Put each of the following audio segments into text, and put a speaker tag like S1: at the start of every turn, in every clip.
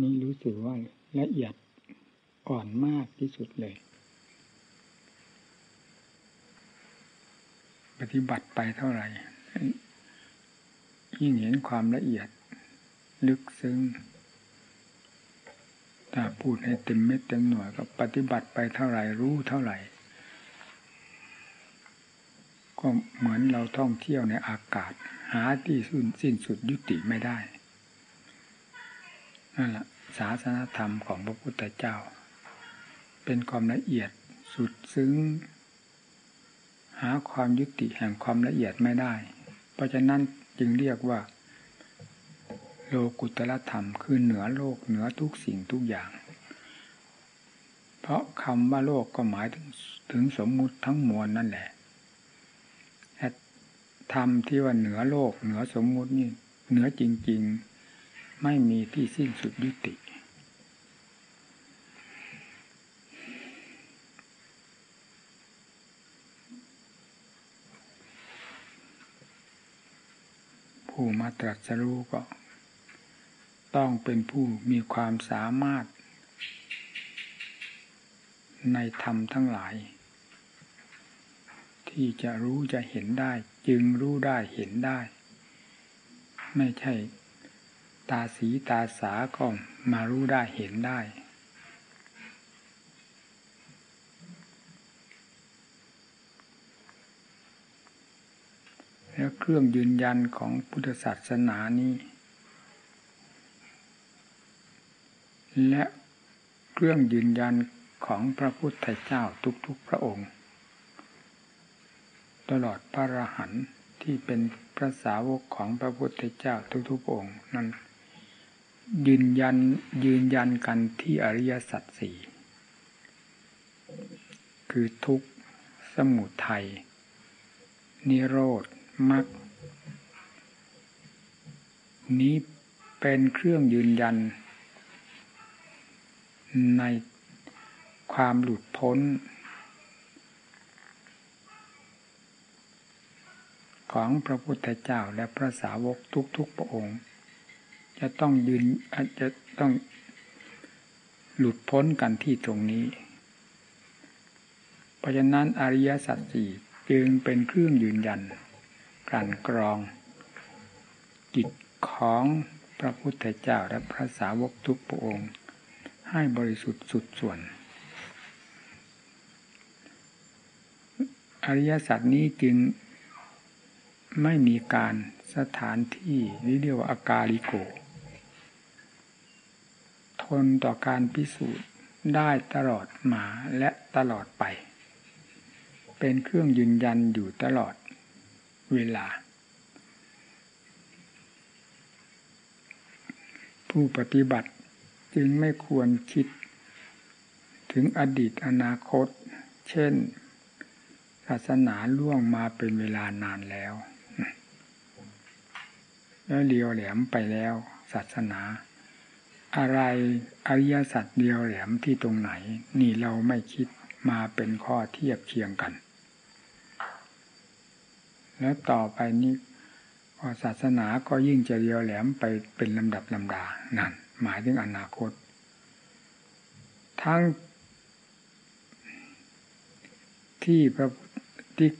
S1: นี่รู้สึกว่าละเอียดอ่อนมากที่สุดเลย ปฏิบัติไปเท่าไหร่ยิ่งเห็นความละเอียด ลึกซึ้งถ้าพูดให้เต็มเม็ดเต็มหน่วยก็ปฏิบัติไปเท่าไหร่รู้เท่าไหร่ ก็เหมือนเราท่องเที่ยวในอากาศ หาที่สิ้นสุดยุติไม่ได้ นั่นแหละศาสนธรรมของพระพุทธเจ้า เป็นความละเอียดสุดซึ้ง หาความยุติแห่งความละเอียดไม่ได้ เพราะฉะนั้นจึงเรียกว่า โลกุตละธรรมคือเหนือโลกเหนือทุกสิ่งทุกอย่าง เพราะคำว่าโลกก็หมายถึงถึงสมมุติทั้งมวลนั่นแหละธรรมที่ว่าเหนือโลกเหนือสมมุตินี่เหนือจริง ๆ ไม่มีที่สิ้นสุดยุติ ผู้มาตรัสรู้ก็ ต้องเป็นผู้มีความสามารถ ในธรรมทั้งหลาย ที่จะรู้จะเห็นได้ จึงรู้ได้เห็นได้ ไม่ใช่ ตาสีตาสาก็มารู้ได้เห็นได้ แล้วเครื่องยืนยันของพุทธศาสนานี้ และเครื่องยืนยันของพระพุทธเจ้าทุกๆพระองค์ ตลอดพระอรหันต์ที่เป็นพระสาวกของพระพุทธเจ้าทุกๆองค์นั้น ยืนยันยืนยันกันที่อริยสัจสี่คือทุกข์สมุทัยนิโรธมรรคนี้เป็นเครื่องยืนยัน ในความหลุดพ้น ของพระพุทธเจ้าและพระสาวกทุกๆพระองค์ จะต้องยืนอาจจะต้องหลุดพ้นกันที่ตรงนี้ เพราะฉะนั้นอริยสัจสี่จึงเป็นเครื่องยืนยันกลั่นกรองจิตของพระพุทธเจ้าและพระสาวกทุกพระองค์ ให้บริสุทธิ์สุดส่วน อริยสัจนี้จึงไม่มีการสถานที่นี่เรียกว่าอากาลิโก ทนต่อการพิสูจน์ได้ตลอดมาและตลอดไป เป็นเครื่องยืนยันอยู่ตลอดเวลา ผู้ปฏิบัติจึงไม่ควรคิด ถึงอดีตอนาคต เช่น ศาสนาล่วงมาเป็นเวลานานแล้ว แล้วเดียวแหลมไปแล้ว ศาสนา อะไรอริยสัจเดียวแหลมที่ตรงไหน นี่เราไม่คิดมาเป็นข้อเทียบเคียงกัน แล้วต่อไปนี้ศาสนาก็ยิ่งจะเดียวแหลมไปเป็นลำดับลำดานั่นหมายถึงอนาคต ทั้งที่พระที่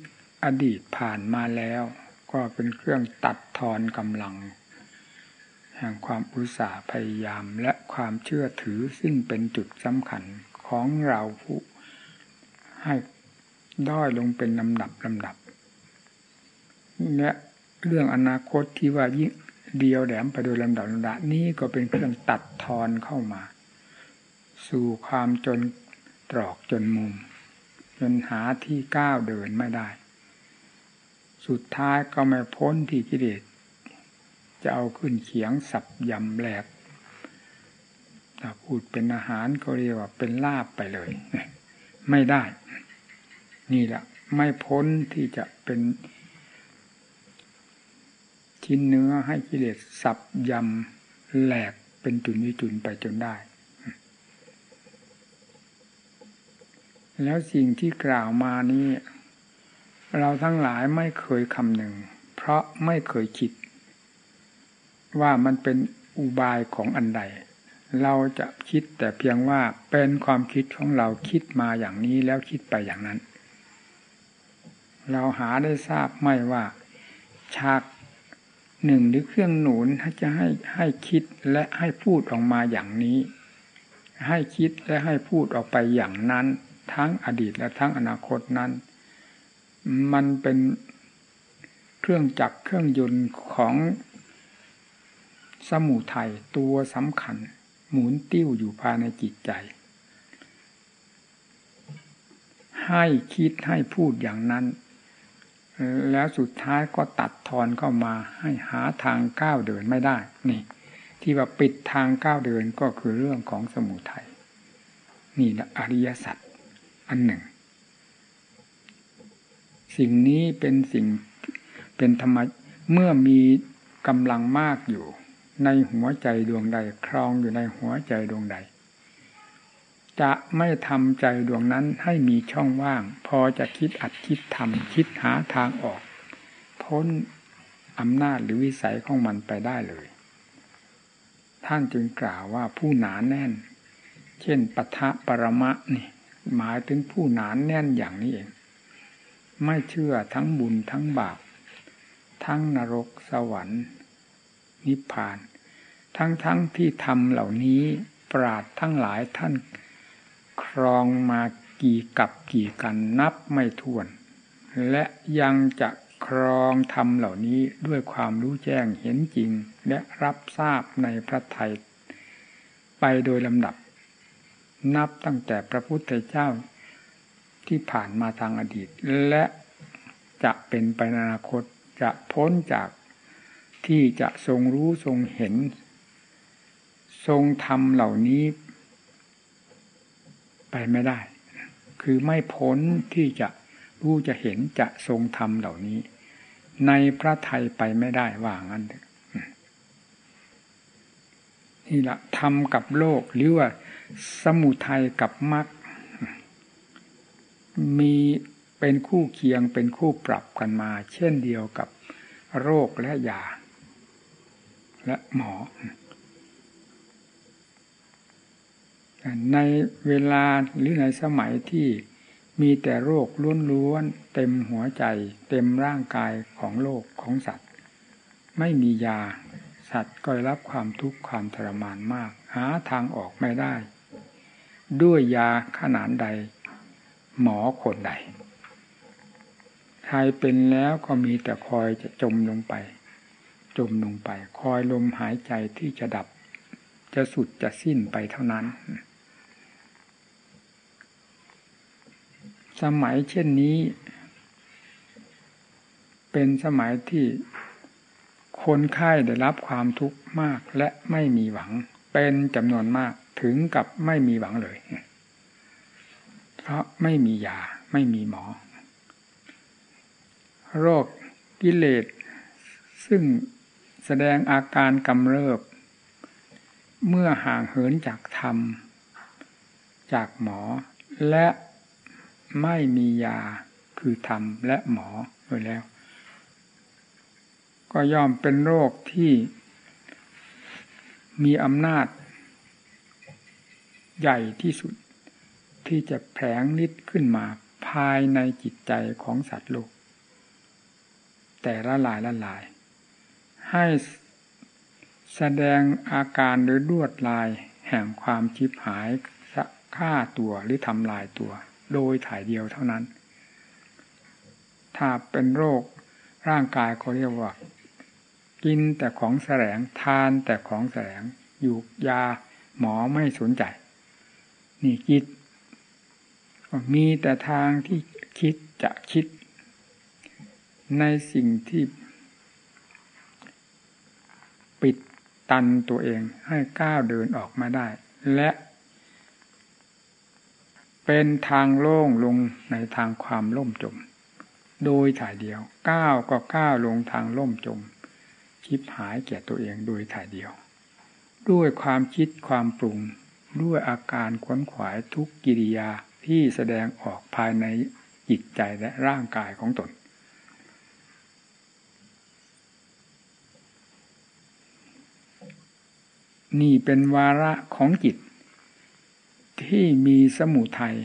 S1: อดีตผ่านมาแล้ว ก็เป็นเครื่องตัดทอนกำลัง แห่งความอุตสาห์พยายามและความเชื่อถือซึ่งเป็นจุดสำคัญของเราผู้ให้ด้อยลงเป็นลำดับลำดับ และเรื่องอนาคตที่ว่ายิ่งเดียวแหลมไปโดยลำดับลำดับนี้ก็เป็นเครื่องตัดทอนเข้ามา สู่ความจนตรอกจนมุม จนหาที่ก้าวเดินไม่ได้ สุดท้ายก็ไม่พ้นที่กิเลส จะเอาขึ้นเขียงสับยำแหลกถ้าพูดเป็นอาหารก็เรียกว่าเป็นลาบไปเลย ไม่ได้ นี่แหละ ไม่พ้นที่จะเป็น ชิ้นเนื้อให้กิเลสสับยำแหลกเป็นจุนวิจุนไปจนได้ แล้วสิ่งที่กล่าวมานี้ เราทั้งหลายไม่เคยคำหนึ่ง เพราะไม่เคยคิด ว่ามันเป็นอุบายของอันใด เราจะคิดแต่เพียงว่าเป็นความคิดของเราคิดมาอย่างนี้แล้วคิดไปอย่างนั้น เราหาได้ทราบไม่ว่าฉากหนึ่งหรือเครื่องหนุนจะให้ให้คิดและให้พูดออกมาอย่างนี้ ให้คิดและให้พูดออกไปอย่างนั้น ทั้งอดีตและทั้งอนาคตนั้น มันเป็นเครื่องจักรเครื่องยนต์ของ สมุทัยตัวสำคัญ หมุนติ้วอยู่ภายในจิตใจ ให้คิดให้พูดอย่างนั้น แล้วสุดท้ายก็ตัดทอนเข้ามาให้หาทางก้าวเดินไม่ได้นี่ ที่ว่าปิดทางก้าวเดินก็คือเรื่องของสมุทัยนี่แหละอริยสัจอันหนึ่ง สิ่งนี้เป็นสิ่งเป็นธรรมะเมื่อมีกำลังมากอยู่ ในหัวใจดวงใด ครองอยู่ในหัวใจดวงใด จะไม่ทำใจดวงนั้นให้มีช่องว่าง พอจะคิดอัดคิดทำคิดหาทางออก พ้นอำนาจหรือวิสัยของมันไปได้เลย ท่านจึงกล่าวว่าผู้หนานแน่น เช่นปทะปรมะนี่หมายถึงผู้หนานแน่นอย่างนี้เอง ไม่เชื่อทั้งบุญทั้งบาป ทั้งนรกสวรรค์ นิพพาน ทั้งทั้งที่ทำเหล่านี้ปราดทั้งหลายท่านครองมากี่กับกี่กันนับไม่ถ้วน และยังจะครองทำเหล่านี้ด้วยความรู้แจ้งเห็นจริง และรับทราบในพระไทยไปโดยลำดับ นับตั้งแต่พระพุทธเจ้าที่ผ่านมาทางอดีต และจะเป็นไปในอนาคตจะพ้นจาก ที่จะทรงรู้ทรงเห็น ทรงทำเหล่านี้ ไปไม่ได้ คือไม่พ้นที่จะรู้จะเห็นจะทรงทำเหล่านี้ ในพระไทยไปไม่ได้ว่างั้นนี่แหละทำกับโลกหรือว่า สมุทัยกับมรรคมีเป็นคู่เคียงเป็นคู่ปรับกันมา เช่นเดียวกับโรคและยา และหมอ ในเวลาหรือในสมัยที่มีแต่โรคล้วนๆเต็มหัวใจ เต็มร่างกายของโลกของสัตว์ ไม่มียาสัตว์ก็รับความทุกข์ความทรมานมาก หาทางออกไม่ได้ ด้วยยาขนาดใด หมอคนใดใครเป็นแล้วก็มีแต่คอยจะจมลงไป จมลงไป คอยลมหายใจที่จะดับ จะสุดจะสิ้นไปเท่านั้น สมัยเช่นนี้ เป็นสมัยที่คนไข้ได้รับความทุกข์มากและไม่มีหวัง เป็นจำนวนมากถึงกับไม่มีหวังเลย เพราะไม่มียาไม่มีหมอ โรคกิเลสซึ่ง แสดงอาการกำเริบ เมื่อห่างเหินจากธรรม จากหมอ และไม่มียาคือธรรมและหมอโดยแล้ว ก็ย่อมเป็นโรคที่มีอำนาจ ใหญ่ที่สุด ที่จะแผงนิดขึ้นมาภายในจิตใจของสัตว์โลก แต่ละลายละลาย ให้แสดงอาการหรือลวดลายแห่งความชิบหายฆ่าตัวหรือทำลายตัว โดยถ่ายเดียวเท่านั้น ถ้าเป็นโรคร่างกายเขาเรียกว่า กินแต่ของแสลงทานแต่ของแสลงอยู่ยาหมอไม่สนใจ นี่คิดมีแต่ทางที่คิดจะคิด ในสิ่งที่ปิด ตันตัวเองให้ก้าวเดินออกมาได้ และ เป็นทางโล่งลงในทางความล่มจม โดยถ่ายเดียวก้าวก็ก้าวลงทางล่มจมคิดหายแก่ตัวเองโดยถ่ายเดียว ด้วยความคิดความปรุงด้วยอาการขวนขวายทุกกิริยาที่แสดงออกภายในจิตใจและร่างกายของตน นี่เป็นวาระของจิต ที่มีสมุทัย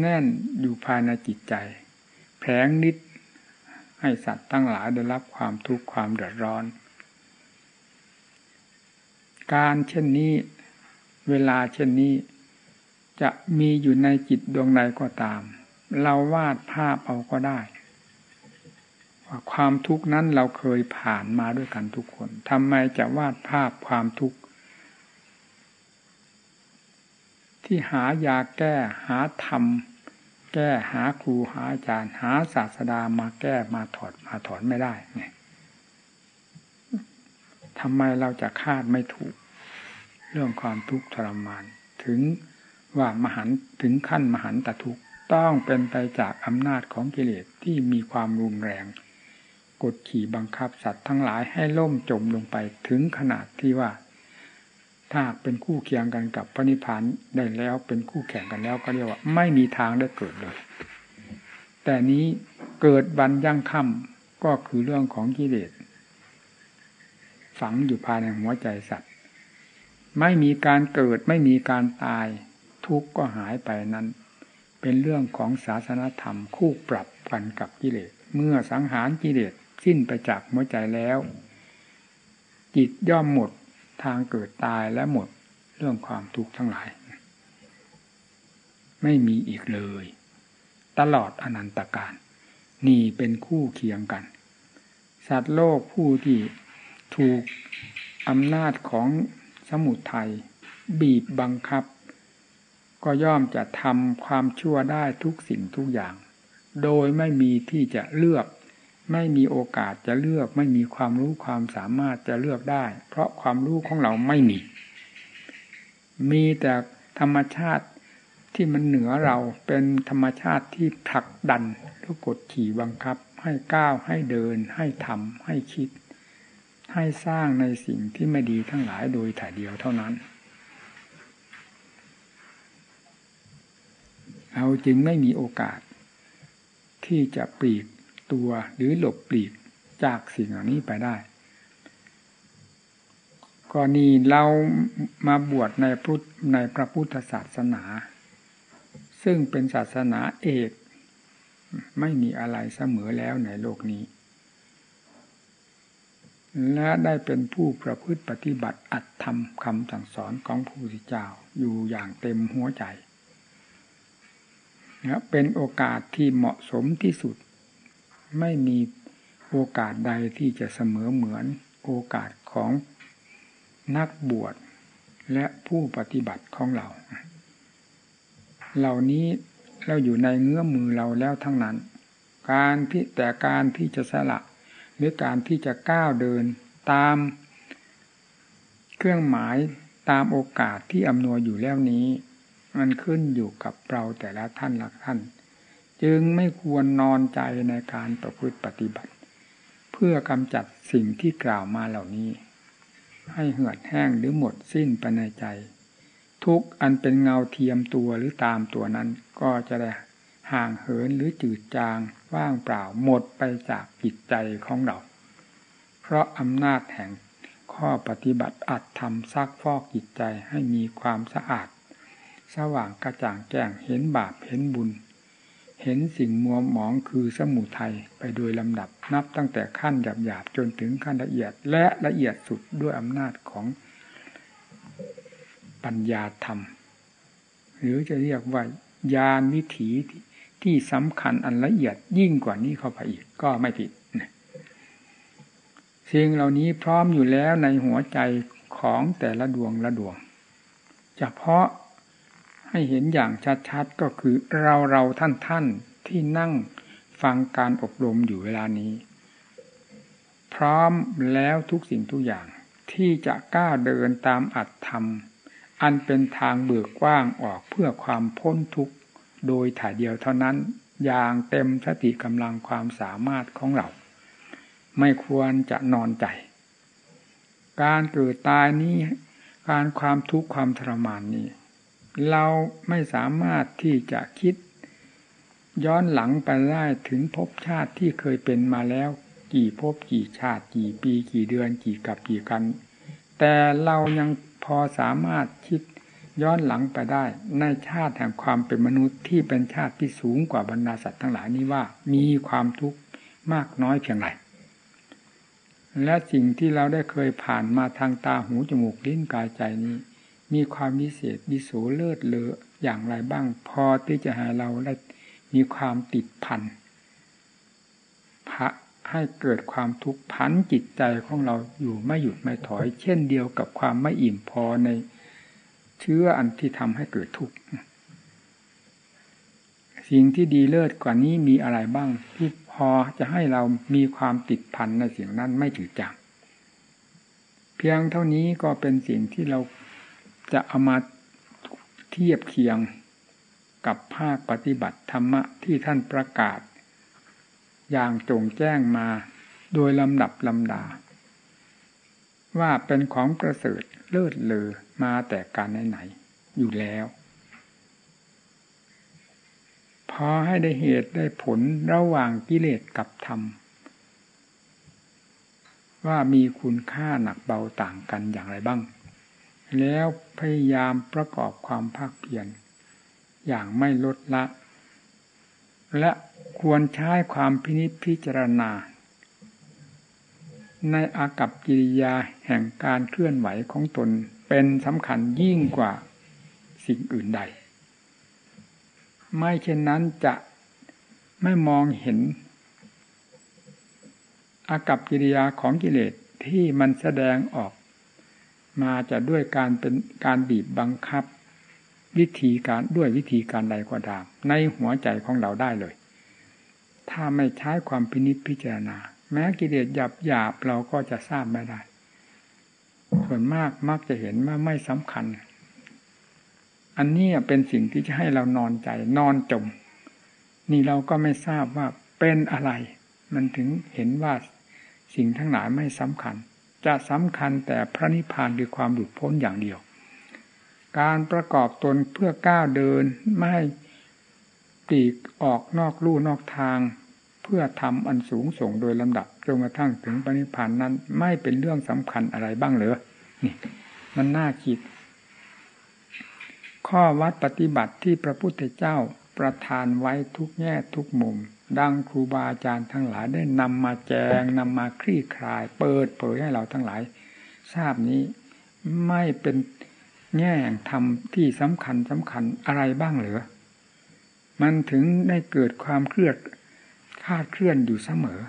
S1: แน่นอยู่ภายในจิตใจ แผงนิดให้สัตว์ทั้งหลายได้รับความทุกข์ความเดือดร้อน การเช่นนี้ เวลาเช่นนี้ จะมีอยู่ในจิตดวงใดก็ตาม เราวาดภาพเอาก็ได้ ความทุกข์นั้นเราเคยผ่านมาด้วยกันทุกคนทำไมจะวาดภาพความทุกข์ ที่หายาแก้หาธรรม แก้หาครูหาอาจารย์ หาศาสดามาแก้มาถอดมาถอนไม่ได้เนี่ยทำไมเราจะคาดไม่ถูก เรื่องความทุกข์ทรมาน ถึงว่ามหันถึงขั้นมหันตทุกข์ต้องเป็นไปจากอำนาจของกิเลสที่มีความรุนแรง กดขี่บังคับสัตว์ทั้งหลายให้ล่มจมลงไปถึงขนาดที่ว่า ถ้าเป็นคู่เคียงกันกับพระนิพพานได้แล้วเป็นคู่แข่งกันแล้วก็เรียกว่า ไม่มีทางได้เกิดเลย แต่นี้เกิดบันยั่งค่ำก็คือเรื่องของกิเลสฝังอยู่ภายในหัวใจสัตว์ ไม่มีการเกิดไม่มีการตาย ทุกข์ก็หายไปนั้น เป็นเรื่องของศาสนธรรมคู่ปรับกันกับกิเลส เมื่อสังหารกิเลส สิ้นไปจากหัวใจแล้ว จิตย่อมหมดทางเกิดตายและหมดเรื่องความทุกข์ทั้งหลาย ไม่มีอีกเลย ตลอดอนันตการ นี่เป็นคู่เคียงกัน สัตว์โลกผู้ที่ถูกอำนาจของสมุทัยบีบบังคับ ก็ย่อมจะทำความชั่วได้ทุกสิ่งทุกอย่าง โดยไม่มีที่จะเลือก ไม่มีโอกาสจะเลือก ไม่มีความรู้ความสามารถจะเลือกได้ เพราะความรู้ของเราไม่มี มีแต่ธรรมชาติที่มันเหนือเราเป็นธรรมชาติที่ผลักดันแล้วกดขี่บังคับ ให้ก้าวให้เดิน ให้ทำให้คิด ให้สร้างในสิ่งที่ไม่ดีทั้งหลายโดยถ่ายเดียวเท่านั้นเราจึงไม่มีโอกาส ที่จะปลีก ตัวหรือหลบปลีกจากสิ่งเหล่านี้ไปได้กรณีเรามาบวชในพุทธในพระพุทธศาสนา ซึ่งเป็นศาสนาเอกไม่มีอะไรเสมอแล้วในโลกนี้ และได้เป็นผู้ประพฤติปฏิบัติอัตธรรมคำสั่งสอนของพระพุทธเจ้าอยู่อย่างเต็มหัวใจ เป็นโอกาสที่เหมาะสมที่สุด ไม่มีโอกาสใดที่จะเสมอเหมือนโอกาสของนักบวชและผู้ปฏิบัติของเรา เหล่านี้เราอยู่ในเงื้อมือเราแล้วทั้งนั้น การที่แต่การที่จะสละหรือการที่จะก้าวเดินตาม เครื่องหมายตามโอกาสที่อำนวยอยู่แล้วนี้ มันขึ้นอยู่กับเราแต่ละท่านละท่าน จึงไม่ควรนอนใจในการประพฤติปฏิบัติ เพื่อกำจัดสิ่งที่กล่าวมาเหล่านี้ ให้เหือดแห้งหรือหมดสิ้นไปในใจ ทุกอันเป็นเงาเทียมตัวหรือตามตัวนั้นก็จะได้ห่างเหินหรือจืดจางว่างเปล่าหมดไปจากจิตใจของเรา เพราะอำนาจแห่งข้อปฏิบัติอัดทำซักฟอกจิตใจให้มีความสะอาด สว่างกระจ่างแจ้งเห็นบาปเห็นบุญ เห็นสิ่งมัวหมองคือสมุทัยไปโดยลำดับนับตั้งแต่ขั้นหยาบๆจนถึงขั้นละเอียดและละเอียดสุดด้วยอำนาจของปัญญาธรรม หรือจะเรียกว่ายานวิถีที่สำคัญอันละเอียดยิ่งกว่านี้เข้าไปอีกก็ไม่ผิดสิ่งเหล่านี้พร้อมอยู่แล้วในหัวใจของแต่ละดวงละดวง เฉพาะ ให้เห็นอย่างชัดๆก็คือเราเราท่านท่านที่นั่งฟังการอบรมอยู่เวลานี้ พร้อมแล้วทุกสิ่งทุกอย่างที่จะกล้าเดินตามอัตธรรม อันเป็นทางเบิกกว้างออกเพื่อความพ้นทุกข์ โดยถ่ายเดียวเท่านั้นอย่างเต็มสติกำลังความสามารถของเรา ไม่ควรจะนอนใจ การเกิดตายนี้ การความทุกข์ความทรมานนี้ เราไม่สามารถที่จะคิด ย้อนหลังไปได้ถึงภพชาติที่เคยเป็นมาแล้ว กี่ภพกี่ชาติกี่ปีกี่เดือนกี่กับกี่กัน แต่เรายังพอสามารถคิดย้อนหลังไปได้ในชาติแห่งความเป็นมนุษย์ที่เป็นชาติที่สูงกว่าบรรดาสัตว์ทั้งหลายนี้ว่ามีความทุกข์มากน้อยเพียงไรและสิ่งที่เราได้เคยผ่านมาทางตาหูจมูกลิ้นกายใจนี้ มีความวิเศษวิโสเลิศเลออย่างไรบ้าง พอที่จะให้เราได้มีความติดพันพระให้เกิดความทุกข์พันจิตใจของเราอยู่ไม่หยุดไม่ถอย เช่นเดียวกับความไม่อิ่มพอในเชื้ออันที่ทำให้เกิดทุกข์สิ่งที่ดีเลิศกว่านี้มีอะไรบ้าง ที่พอจะให้เรามีความติดพันในสิ่งนั้นไม่จืดจางเพียงเท่านี้ก็เป็นสิ่งที่เรา จะเอามาเทียบเคียงกับภาคปฏิบัติธรรมะที่ท่านประกาศ อย่างจงแจ้งมาโดยลำดับลำดา ว่าเป็นของประเสริฐเลิศเลอมาแต่การไหนๆอยู่แล้วพอให้ได้เหตุได้ผลระหว่างกิเลสกับธรรม ว่ามีคุณค่าหนักเบาต่างกันอย่างไรบ้าง แล้วพยายามประกอบความภาคเพียรอย่างไม่ลดละ และควรใช้ความพินิจพิจารณา ในอากับกิริยาแห่งการเคลื่อนไหวของตนเป็นสำคัญยิ่งกว่าสิ่งอื่นใด ไม่เช่นนั้นจะไม่มองเห็น อากับกิริยาของกิเลสที่มันแสดงออก มาจะด้วยการเป็นการบีบบังคับ วิธีการด้วยวิธีการใดก็ตามในหัวใจของเราได้เลย ถ้าไม่ใช้ความพินิจพิจารณา แม้กิเลสหยาบหยาบเราก็จะทราบไม่ได้ ส่วนมากมักจะเห็นว่าไม่สำคัญ อันนี้เป็นสิ่งที่จะให้เรานอนใจนอนจม นี่เราก็ไม่ทราบว่าเป็นอะไร มันถึงเห็นว่าสิ่งทั้งหลายไม่สำคัญ จะสำคัญแต่พระนิพพานคือความหลุดพ้นอย่างเดียว การประกอบตนเพื่อก้าวเดินไม่ให้ปีกออกนอกลู่นอกทาง เพื่อทำอันสูงส่งโดยลำดับจนกระทั่งถึงปณิพันธ์นั้น ไม่เป็นเรื่องสำคัญอะไรบ้างเหรอนี่ มันน่าคิด ข้อวัดปฏิบัติที่พระพุทธเจ้าประทานไว้ทุกแง่ทุกมุม ดังครูบาอาจารย์ทั้งหลายได้นำมาแจงนำมาคลี่คลาย เปิดเผยให้เราทั้งหลาย ทราบนี้ไม่เป็นแง่ธรรมที่สำคัญสำคัญอะไรบ้างเหรือมันถึงได้เกิดความเครียดคาดเคลื่อนอยู่เสมอ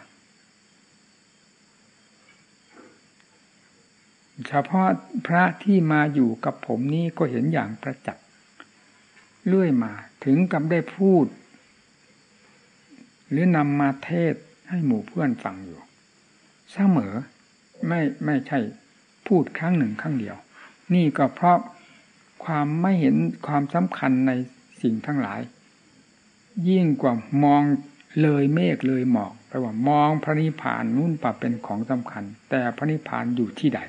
S1: เฉพาะพระที่มาอยู่กับผมนี่ก็เห็นอย่างประจักษ์เลื่อยมาถึงกับได้พูด หรือนำมาเทศให้หมู่เพื่อนฟังอยู่ เสมอไม่ไม่ใช่พูดครั้งหนึ่งครั้งเดียว นี่ก็เพราะความไม่เห็นความสำคัญในสิ่งทั้งหลาย ยิ่งกว่ามองเลยเมฆเลยหมอกแปลว่ามองพระนิพพานนู่นปะเป็นของสำคัญ แต่พระนิพพานอยู่ที่ใด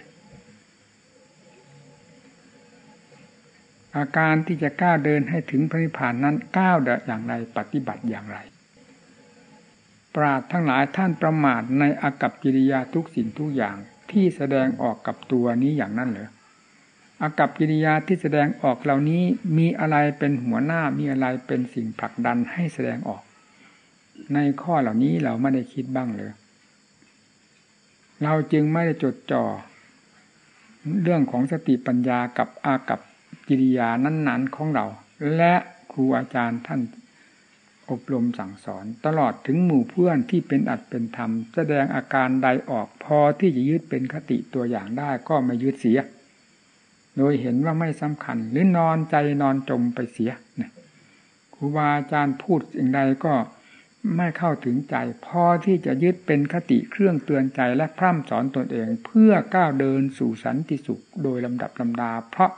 S1: อาการที่จะก้าวเดินให้ถึงพระนิพพานนั้นก้าวอย่างไรปฏิบัติอย่างไร ปราดทั้งหลายท่านประมาทในอากับกิริยาทุกสิ่งทุกอย่างที่แสดงออกกับตัวนี้อย่างนั้นเหรออากับกิริยาที่แสดงออกเหล่านี้มีอะไรเป็นหัวหน้ามีอะไรเป็นสิ่งผลักดันให้แสดงออก ในข้อเหล่านี้เราไม่ได้คิดบ้างเลย เราจึงไม่ได้จดจ่อเรื่องของสติปัญญากับอากับกิริยานั้น ๆ ของเรา และครูอาจารย์ท่าน อบรมสั่งสอน ตลอดถึงหมู่เพื่อนที่เป็นอัดเป็นธรรม แสดงอาการใดออกพอที่จะยึดเป็นคติตัวอย่างได้ก็ไม่ยึดเสีย โดยเห็นว่าไม่สำคัญ หรือนอนใจนอนจมไปเสียครูบาอาจารย์พูดสิ่งใดก็ไม่เข้าถึงใจ พอที่จะยึดเป็นคติเครื่องเตือนใจและพร่ำสอนตนเอง เพื่อก้าวเดินสู่สันติสุขโดยลำดับลำดา เพราะ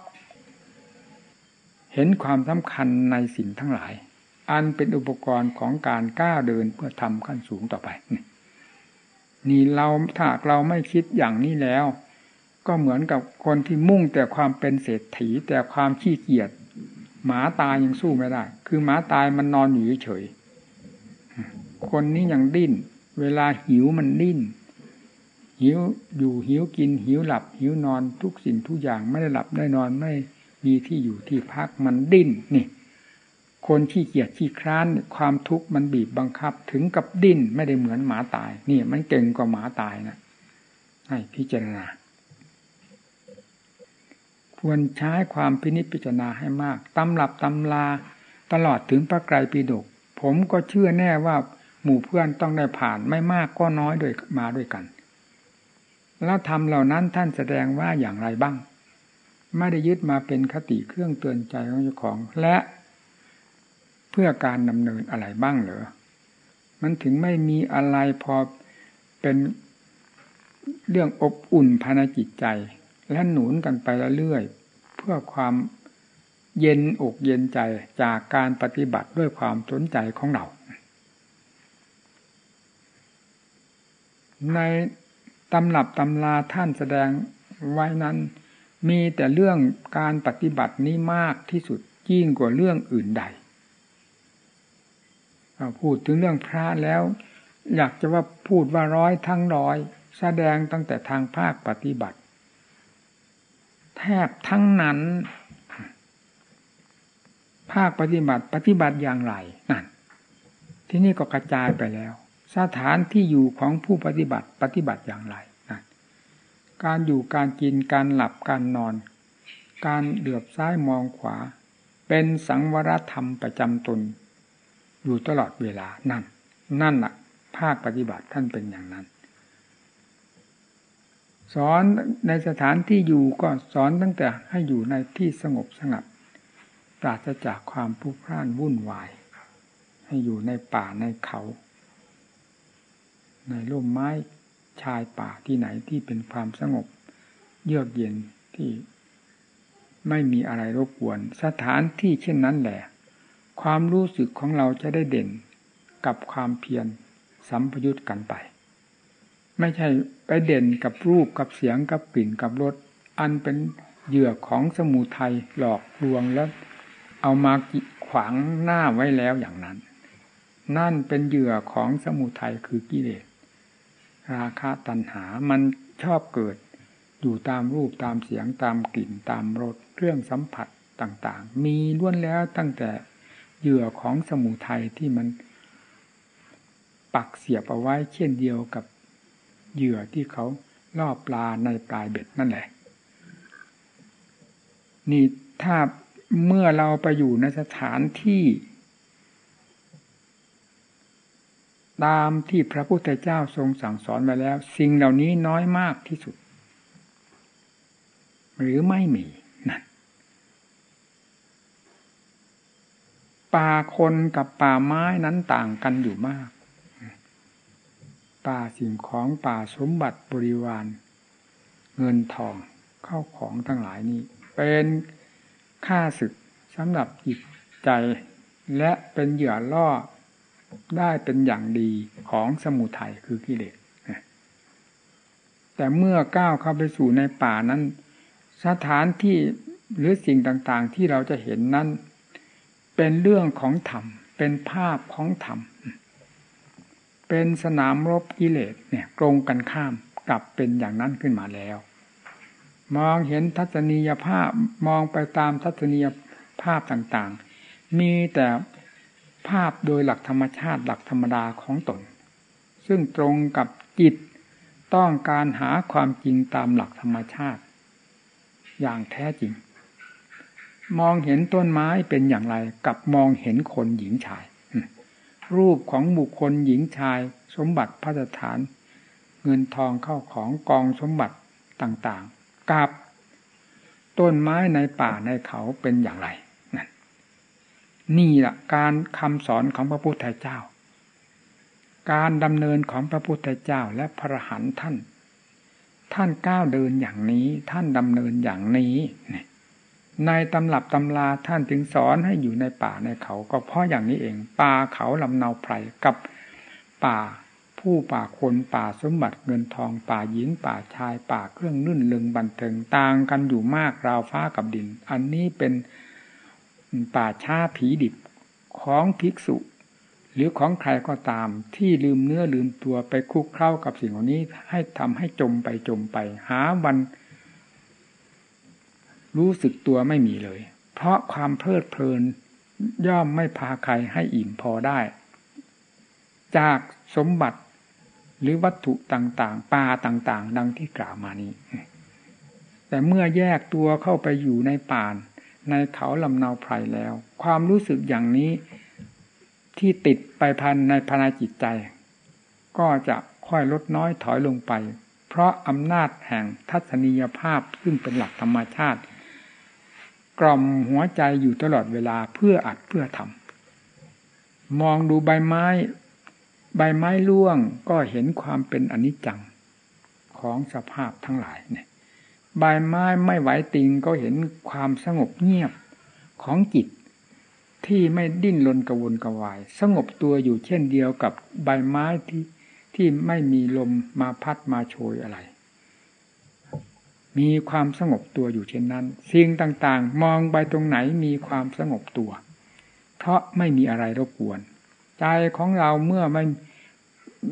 S1: เห็นความสำคัญในสิ่งทั้งหลาย อันเป็นอุปกรณ์ของการก้าวเดินเพื่อทำขั้นสูงต่อไป นี่เราถ้าเราไม่คิดอย่างนี้แล้ว ก็เหมือนกับคนที่มุ่งแต่ความเป็นเศรษฐีแต่ความขี้เกียจหมาตายยังสู้ไม่ได้ คือหมาตายมันนอนอยู่เฉย คนนี้ยังดิ้น เวลาหิวมันดิ้น หิวอยู่หิวกินหิวหลับ หิวนอนทุกสิ่งทุกอย่างไม่ได้หลับได้นอนไม่มีที่อยู่ที่พักมันดิ้นนี่ คนขี้เกียจขี้คร้านความทุกข์มันบีบบังคับ ถึงกับดิ้นไม่ได้เหมือนหมาตาย นี่มันเก่งกว่าหมาตายนะให้พิจารณา ควรใช้ความพินิจพิจารณาให้มากตำหลับตำลาตลอดถึงพระไกรปิฎกผมก็เชื่อแน่ว่าหมู่เพื่อนต้องได้ผ่านไม่มากก็น้อยด้วยมาด้วยกัน แล้วทำเหล่านั้นท่านแสดงว่าอย่างไรบ้าง ไม่ได้ยึดมาเป็นคติเครื่องเตือนใจของเจ้าของ และ เพื่อการดำเนินอะไรบ้างเหรอ มันถึงไม่มีอะไรพอเป็นเรื่องอบอุ่นภายในจิตใจ และหนุนกันไปเรื่อยเพื่อความเย็นอกเย็นใจจากการปฏิบัติด้วยความสนใจของเรา ในตำรับตำราท่านแสดงไว้นั้น มีแต่เรื่องการปฏิบัตินี้มากที่สุดยิ่งกว่าเรื่องอื่นใด พูดถึงเรื่องพระแล้ว อยากจะว่าพูดว่าร้อยทั้งร้อยแสดงตั้งแต่ทางภาคปฏิบัติ แทบทั้งนั้น ภาคปฏิบัติปฏิบัติอย่างไรนั่นที่นี่ก็กระจายไปแล้ว สถานที่อยู่ของผู้ปฏิบัติปฏิบัติอย่างไรนั่นการอยู่การกินการหลับการนอน การเดือบซ้ายมองขวา เป็นสังวรธรรมประจำตน อยู่ตลอดเวลานั่น นั่นแหละภาคปฏิบัติท่านเป็นอย่างนั้น สอนในสถานที่อยู่ก็สอนตั้งแต่ให้อยู่ในที่สงบสงัดปราศจากความผู้พร่านวุ่นวาย ให้อยู่ในป่าในเขา ในร่มไม้ชายป่าที่ไหนที่เป็นความสงบ เยือกเย็นที่ไม่มีอะไรรบกวน สถานที่เช่นนั้นแหละ ความรู้สึกของเราจะได้เด่นกับความเพียรสัมพยุตกันไป ไม่ใช่ไปเด่นกับรูปกับเสียงกับกลิ่นกับรสอันเป็นเหยื่อของสมุทัยหลอกลวงแล้ว เอามาขวางหน้าไว้แล้วอย่างนั้น นั่นเป็นเหยื่อของสมุทัยคือกิเลสราคะตัณหามันชอบเกิดอยู่ตามรูปตามเสียงตามกลิ่นตามรสเครื่องสัมผัสต่าง ๆ มีล้วนแล้วตั้งแต่ เหยื่อของสมุทัยที่มันปักเสียบเอาไว้เช่นเดียวกับเหยื่อที่เขาล่อปลาในปลายเบ็ดนั่นแหละ นี่ถ้าเมื่อเราไปอยู่ในสถานที่ ตามที่พระพุทธเจ้าทรงสั่งสอนมาแล้ว สิ่งเหล่านี้น้อยมากที่สุด หรือไม่มีนั่น ป่าคนกับป่าไม้นั้นต่างกันอยู่มาก ป่าสิ่งของป่าสมบัติบริวาร เงินทองเข้าของทั้งหลายนี้ เป็นฆ่าศึกสำหรับจิตใจ และเป็นเหยื่อล่อได้เป็นอย่างดีของสมุทัยคือกิเลสแต่เมื่อก้าวเข้าไปสู่ในป่านั้น สถานที่หรือสิ่งต่างๆ ที่เราจะเห็นนั้น เป็นเรื่องของธรรม เป็นภาพของธรรม เป็นสนามรบกิเลสเนี่ยตรงกันข้ามกลับเป็นอย่างนั้นขึ้นมาแล้ว มองเห็นทัศนียภาพมองไปตามทัศนียภาพต่างๆ มีแต่ภาพโดยหลักธรรมชาติหลักธรรมดาของตน ซึ่งตรงกับจิตต้องการหาความจริงตามหลักธรรมชาติ อย่างแท้จริง มองเห็นต้นไม้เป็นอย่างไร กับมองเห็นคนหญิงชาย รูปของบุคคลหญิงชาย สมบัติพัฒฐาน เงินทองเข้าของกองสมบัติต่างๆ กับต้นไม้ในป่าในเขาเป็นอย่างไรนั่นนี่แหละการคำสอนของพระพุทธเจ้า การดำเนินของพระพุทธเจ้าและพระหันท่าน ท่านก้าวเดินอย่างนี้ ท่านดำเนินอย่างนี้ ในตำรับตำราท่านจึงสอนให้อยู่ในป่าในเขา ก็เพราะอย่างนี้เอง ป่าเขาลำเนาไพรกับป่าผู้ป่าคนป่าสมบัติเงินทองป่าหญิงป่าชายป่าเครื่องนื่นลึงบันเทิงต่างกันอยู่มากราวฟ้ากับดิน อันนี้เป็นป่าช้าผีดิบของภิกษุ หรือของใครก็ตามที่ลืมเนื้อลืมตัวไปคุกเข้ากับสิ่งเหล่านี้ให้ทำให้จมไปจมไป หาวัน รู้สึกตัวไม่มีเลย เพราะความเพลิดเพลิน ย่อมไม่พาใครให้อิ่มพอได้ จากสมบัติหรือวัตถุต่างๆปลาต่างๆ ดังที่กล่าวมานี้ แต่เมื่อแยกตัวเข้าไปอยู่ในป่าน ในเขาลำนาไพรแล้ว ความรู้สึกอย่างนี้ที่ติดไปพันในภายในจิตใจ ก็จะค่อยลดน้อยถอยลงไป เพราะอำนาจแห่งทัศนียภาพซึ่งเป็นหลักธรรมชาติ กล่อมหัวใจอยู่ตลอดเวลาเพื่ออัดเพื่อทำมองดูใบไม้ ใบไม้ร่วงก็เห็นความเป็นอนิจจังของสภาพทั้งหลายเนี่ยใบไม้ไม่ไหวติงก็เห็นความสงบเงียบของจิต ที่ไม่ดิ้นรนกระวนกระวาย สงบตัวอยู่เช่นเดียวกับใบไม้ที่ที่ไม่มีลมมาพัดมาโชยอะไร มีความสงบตัวอยู่เช่นนั้น สิ่งต่างๆ มองไปตรงไหนมีความสงบตัว เพราะไม่มีอะไรรบกวน ใจของเราเมื่อไม่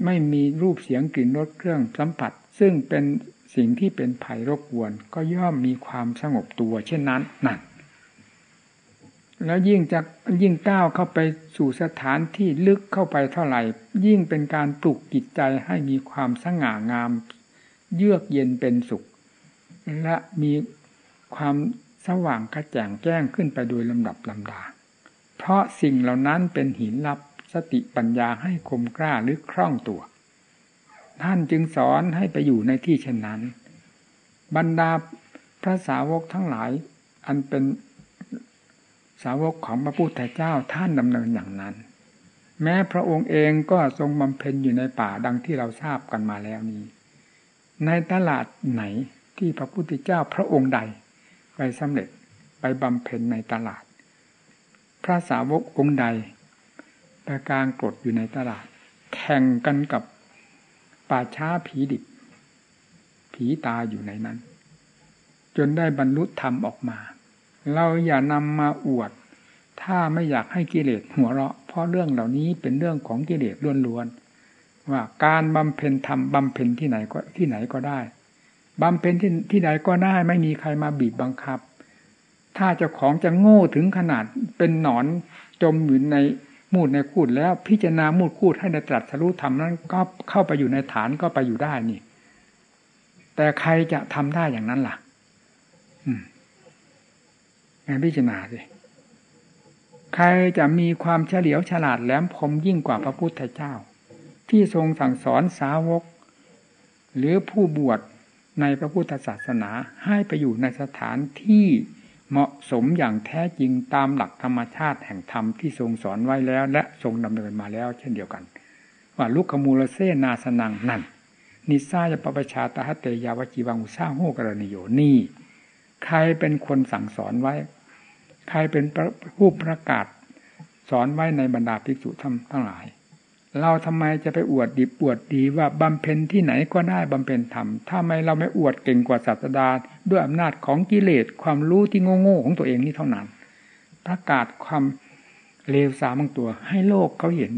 S1: ไม่มีรูปเสียงกลิ่นรสเครื่องสัมผัส ซึ่งเป็นสิ่งที่เป็นภัยรบกวน ก็ย่อมมีความสงบตัวเช่นนั้นนั่นแล้วยิ่งจะยิ่งก้าวเข้าไปสู่สถานที่ลึกเข้าไปเท่าไหร่ ยิ่งเป็นการปลุกจิตใจให้มีความสง่างาม เยือกเย็นเป็นสุข และมีความสว่างกระจ่างแจ้งขึ้นไปโดยลำดับลำดา เพราะสิ่งเหล่านั้นเป็นหินลับสติปัญญาให้คมกล้าหรือคล่องตัว ท่านจึงสอนให้ไปอยู่ในที่เช่นนั้น บรรดาพระสาวกทั้งหลาย อันเป็นสาวกของพระพุทธเจ้าท่านดำเนินอย่างนั้น แม้พระองค์เองก็ทรงบำเพ็ญอยู่ในป่าดังที่เราทราบกันมาแล้วนี้ ในตลาดไหน ที่พระพุทธเจ้าพระองค์ใด ไปสำเร็จไปบำเพ็ญในตลาด พระสาวกองค์ใดไปกลางกรดอยู่ในตลาด แข่งกันกับป่าช้าผีดิบ ผีตาอยู่ในนั้น จนได้บรรลุธรรมออกมา เราอย่านำมาอวด ถ้าไม่อยากให้กิเลสหัวเราะ เพราะเรื่องเหล่านี้เป็นเรื่องของกิเลสล้วนๆว่าการบำเพ็ญธรรมบำเพ็ญที่ไหนก็ที่ไหนก็ได้ บำเพ็ญที่ที่ใดก็ได้ไม่มีใครมาบีบบังคับ ถ้าเจ้าของจะโง่ถึงขนาดเป็นหนอนจมอยู่ในมูดในคูดแล้วพิจารณามูดคูดให้ในตรัสรู้ธรรมนั้นก็เข้าไปอยู่ในฐานก็ไปอยู่ได้นี่ แต่ใครจะทำได้อย่างนั้นล่ะ อืมงพิจารณาสิใครจะมีความเฉลียวฉลาดแหลมคมยิ่งกว่าพระพุทธเจ้า ที่ทรงสั่งสอนสาวก หรือผู้บวช ในพระพุทธศาสนาให้ไปอยู่ในสถานที่เหมาะสมอย่างแท้จริงตามหลักธรรมชาติแห่งธรรมที่ทรงสอนไว้แล้ว และทรงดำเนินมาแล้ว เช่นเดียวกัน ว่าลุกขมูลเซนาสนังนั่น นิสาจะปปชาตาเตยาวจีวังอุซาโหกรณิโยนี่ ใครเป็นคนสั่งสอนไว้ ใครเป็นผู้ประกาศสอนไว้ในบรรดาภิกษุทั้งหลาย เราทำไมจะไปอวดดีอวดดีว่าบำเพ็ญที่ไหนก็ได้บำเพ็ญธรรมถ้าไม่เราไม่อวดเก่งกว่าศาสดา ด้วยอำนาจของกิเลสความรู้ที่โง่ๆของตัวเองนี่เท่านั้น ประกาศความเลวสามงตัว ให้โลกเขาเห็น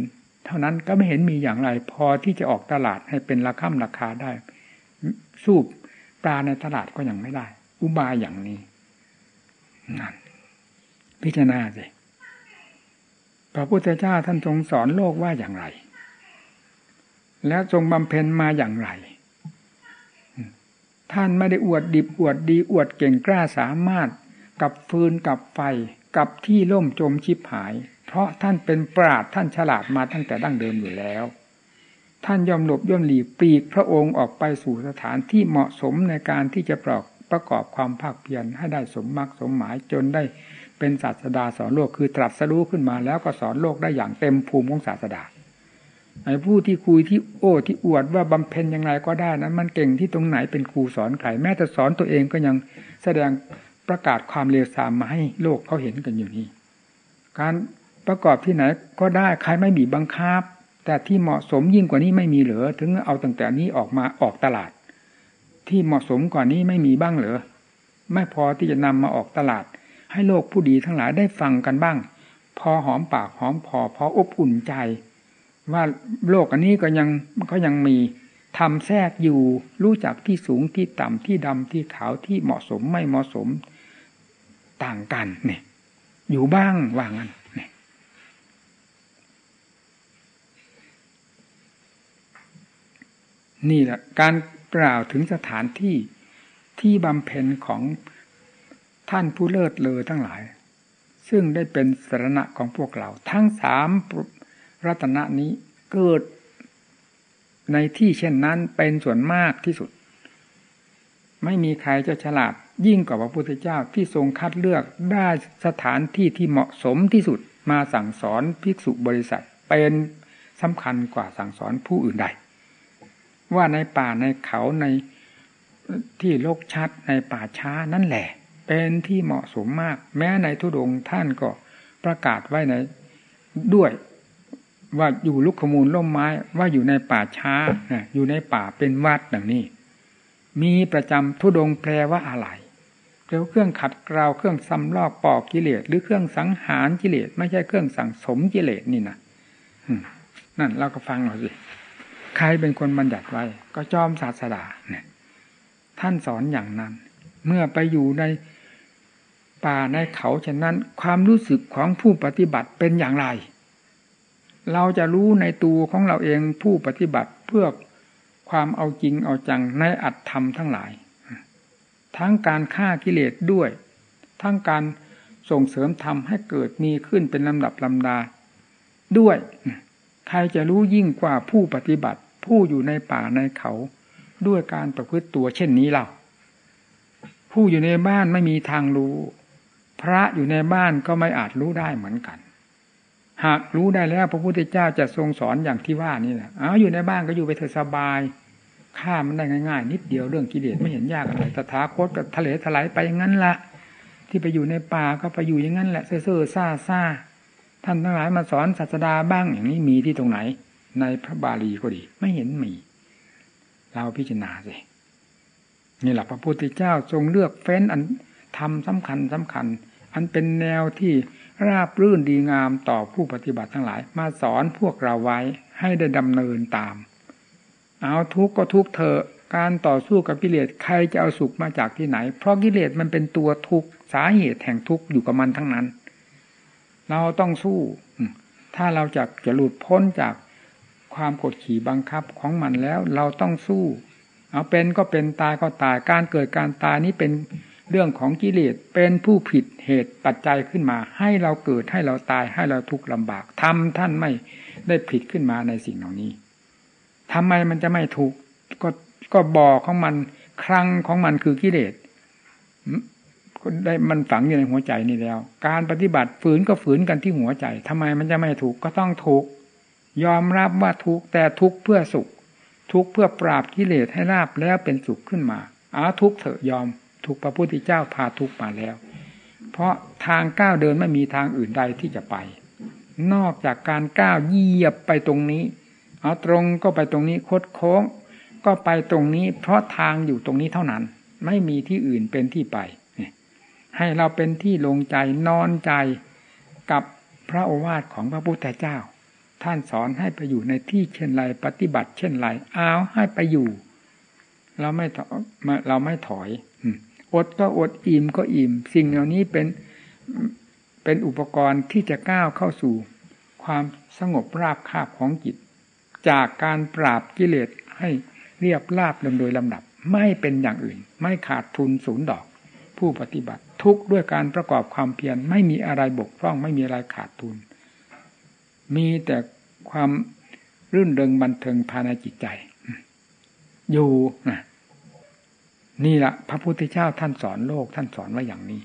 S1: เท่านั้นก็ไม่เห็นมีอย่างไร พอที่จะออกตลาดให้เป็นราคาราคาได้ สู้ปลาในตลาดก็ยังไม่ได้ อุบายอย่างนี้นั่นพิจารณาสิพระพุทธเจ้าท่านทรงสอนโลกว่าอย่างไร แล้วทรงบำเพ็ญมาอย่างไร ท่านไม่ได้อวดดิบอวดดีอวดเก่งกล้าสามารถกับฟืนกับไฟกับที่ล่มจมชิบหาย เพราะท่านเป็นปราดท่านฉลาดมาตั้งแต่ดั้งเดิมอยู่แล้ว ท่านยอมหลบย่อมหลีปีกพระองค์ออกไปสู่สถานที่เหมาะสมในการที่จะปลอกประกอบความภาคเพียรให้ได้สมมรรคสมหมายจนได้เป็นศาสดาสอนโลกคือตรัสรู้ขึ้นมาแล้วก็สอนโลกได้อย่างเต็มภูมิของศาสดา ไอ้ผู้ที่คุยที่โอ้ที่อวดว่าบำเพ็ญอยังไงก็ได้นั้น มันเก่งที่ตรงไหนเป็นครูสอนใครแม้แต่สอนตัวเองก็ยังแสดงประกาศความเลวทรามมาให้โลกเขาเห็นกันอยู่นี่การประกอบที่ไหนก็ได้ใครไม่บีบบังคับ แต่ที่เหมาะสมยิ่งกว่านี้ไม่มีเหลือถึงเอาตั้งแต่นี้ออกมาออกตลาด ที่เหมาะสมกว่านี้ไม่มีบ้างเหรอไม่พอที่จะนำมาออกตลาด ให้โลกผู้ดีทั้งหลายได้ฟังกันบ้าง พอหอมปากหอมพอพออบอุ่นใจ ว่าโลกอันนี้ก็ยังก็ยังมีทำแทรกอยู่รู้จักที่สูงที่ต่ำที่ดำที่ขาวที่เหมาะสมไม่เหมาะสมต่างกันเนี่ย อยู่บ้างว่างั้นเนี่ยนี่แหละการกล่าวถึงสถานที่ที่บำเพ็ญของท่านผู้เลิศเลอทั้งหลาย ซึ่งได้เป็นสรณะของพวกเรา ทั้งสาม รัตนะนี้เกิดในที่เช่นนั้นเป็นส่วนมากที่สุด ไม่มีใครจะฉลาดยิ่งกว่าพระพุทธเจ้าที่ทรงคัดเลือกได้สถานที่ที่เหมาะสมที่สุดมาสั่งสอนภิกษุบริษัทเป็นสำคัญกว่าสั่งสอนผู้อื่นใด ว่าในป่าในเขาในที่โลกชัดในป่าช้านั่นแหละ เป็นที่เหมาะสมมาก แม้ในทุดงท่านก็ประกาศไว้ในด้วย ว่าอยู่ลุกขมูลล่มไม้ ว่าอยู่ในป่าช้าอยู่ในป่าเป็นวัดดังนี้ มีประจำทุดงแปลว่าอะไรแปลว่าเครื่องขัดเกลาเครื่องซ้ำลอกปอกกิเลสหรือเครื่องสังหารกิเลสไม่ใช่เครื่องสั่งสมกิเลสนี่นะนั่นเราก็ฟังหน่อยสิใครเป็นคนบัญญัติไว้ ก็จอมศาสดาเนี่ยท่านสอนอย่างนั้น เมื่อไปอยู่ในป่าในเขาเช่นนั้น ความรู้สึกของผู้ปฏิบัติเป็นอย่างไร เราจะรู้ในตัวของเราเองผู้ปฏิบัติเพื่อความเอาจริงเอาจังในอัตธรรมทั้งหลาย ทั้งการฆ่ากิเลสด้วย ทั้งการส่งเสริมธรรมให้เกิดมีขึ้นเป็นลำดับลำดา ด้วย ใครจะรู้ยิ่งกว่าผู้ปฏิบัติผู้อยู่ในป่าในเขาด้วยการประพฤติตัวเช่นนี้เราผู้อยู่ในบ้านไม่มีทางรู้ พระอยู่ในบ้านก็ไม่อาจรู้ได้เหมือนกัน หากรู้ได้แล้วพระพุทธเจ้าจะทรงสอนอย่างที่ว่านี่แหละเอาอยู่ในบ้านก็อยู่ไปเถอะสบายฆ่ามันได้ง่ายๆ นิดเดียวเรื่องกิเลสไม่เห็นยากอะไรตถาคตก็ทะเลถลายไปอย่างนั้นละที่ไปอยู่ในป่าก็ไปอยู่อย่างนั้นแหละเซ่อซ่าซ่าท่านทั้งหลายมาสอนศาสดาบ้างอย่างนี้มีที่ตรงไหน ในพระบาลีก็ดี ไม่เห็นมี เราพิจารณาสินี่แหละพระพุทธเจ้าทรงเลือกเฟ้นอันทำสำคัญสำคัญ อันเป็นแนวที่ ราบรื่นดีงามต่อผู้ปฏิบัติทั้งหลาย มาสอนพวกเราไว้ให้ได้ดำเนินตาม เอาทุกข์ก็ทุกข์เถอะการต่อสู้กับกิเลสใครจะเอาสุขมาจากที่ไหน เพราะกิเลสมันเป็นตัวทุกข์สาเหตุแห่งทุกข์อยู่กับมันทั้งนั้น เราต้องสู้ ถ้าเราจะจะหลุดพ้นจากความกดขี่บังคับของมันแล้ว เราต้องสู้ เอาเป็นก็เป็นตายก็ตายการเกิดการตายนี้เป็น เรื่องของกิเลสเป็นผู้ผิดเหตุปัจจัยขึ้นมา ให้เราเกิดให้เราตายให้เราทุกข์ลำบากทำท่านไม่ได้ผิดขึ้นมาในสิ่งเหล่านี้ทำไมมันจะไม่ถูกก็ก็บอกของมันครั้งของมันคือกิเลสได้มันฝังอยู่ในหัวใจนี่แล้ว การปฏิบัติฝืนก็ฝืนกันที่หัวใจทำไมมันจะไม่ถูกก็ต้องถูก ยอมรับว่าทุกแต่ทุกเพื่อสุข ทุกเพื่อปราบกิเลสให้ราบแล้วเป็นสุขขึ้นมาอาทุกเถอะยอม ถูกพระพุทธเจ้าพาทุกมาแล้ว เพราะทางก้าวเดินไม่มีทางอื่นใดที่จะไป นอกจากการก้าวเหยียบไปตรงนี้ เอาตรงก็ไปตรงนี้คดโค้ง ก็ไปตรงนี้ เพราะทางอยู่ตรงนี้เท่านั้น ไม่มีที่อื่นเป็นที่ไป ให้เราเป็นที่ลงใจนอนใจกับพระโอวาทของพระพุทธเจ้า ท่านสอนให้ไปอยู่ในที่เช่นไรปฏิบัติ เช่นไรเอาให้ไปอยู่ เราไม่เราไม่ถอย อดก็อดอิ่มก็อิ่ม สิ่งเหล่านี้เป็นเป็นอุปกรณ์ที่จะก้าวเข้าสู่ความสงบราบคาบของจิต จากการปราบกิเลสให้เรียบราบลงโดยลำดับ ไม่เป็นอย่างอื่น ไม่ขาดทุนศูนย์ดอก ผู้ปฏิบัติทุกด้วยการประกอบความเพียรไม่มีอะไรบกพร่องไม่มีอะไรขาดทุน มีแต่ความรื่นเริงบันเทิงภายในจิตใจ อยู่นะ นี่แหละพระพุทธเจ้าท่านสอนโลกท่านสอนว่าอย่างนี้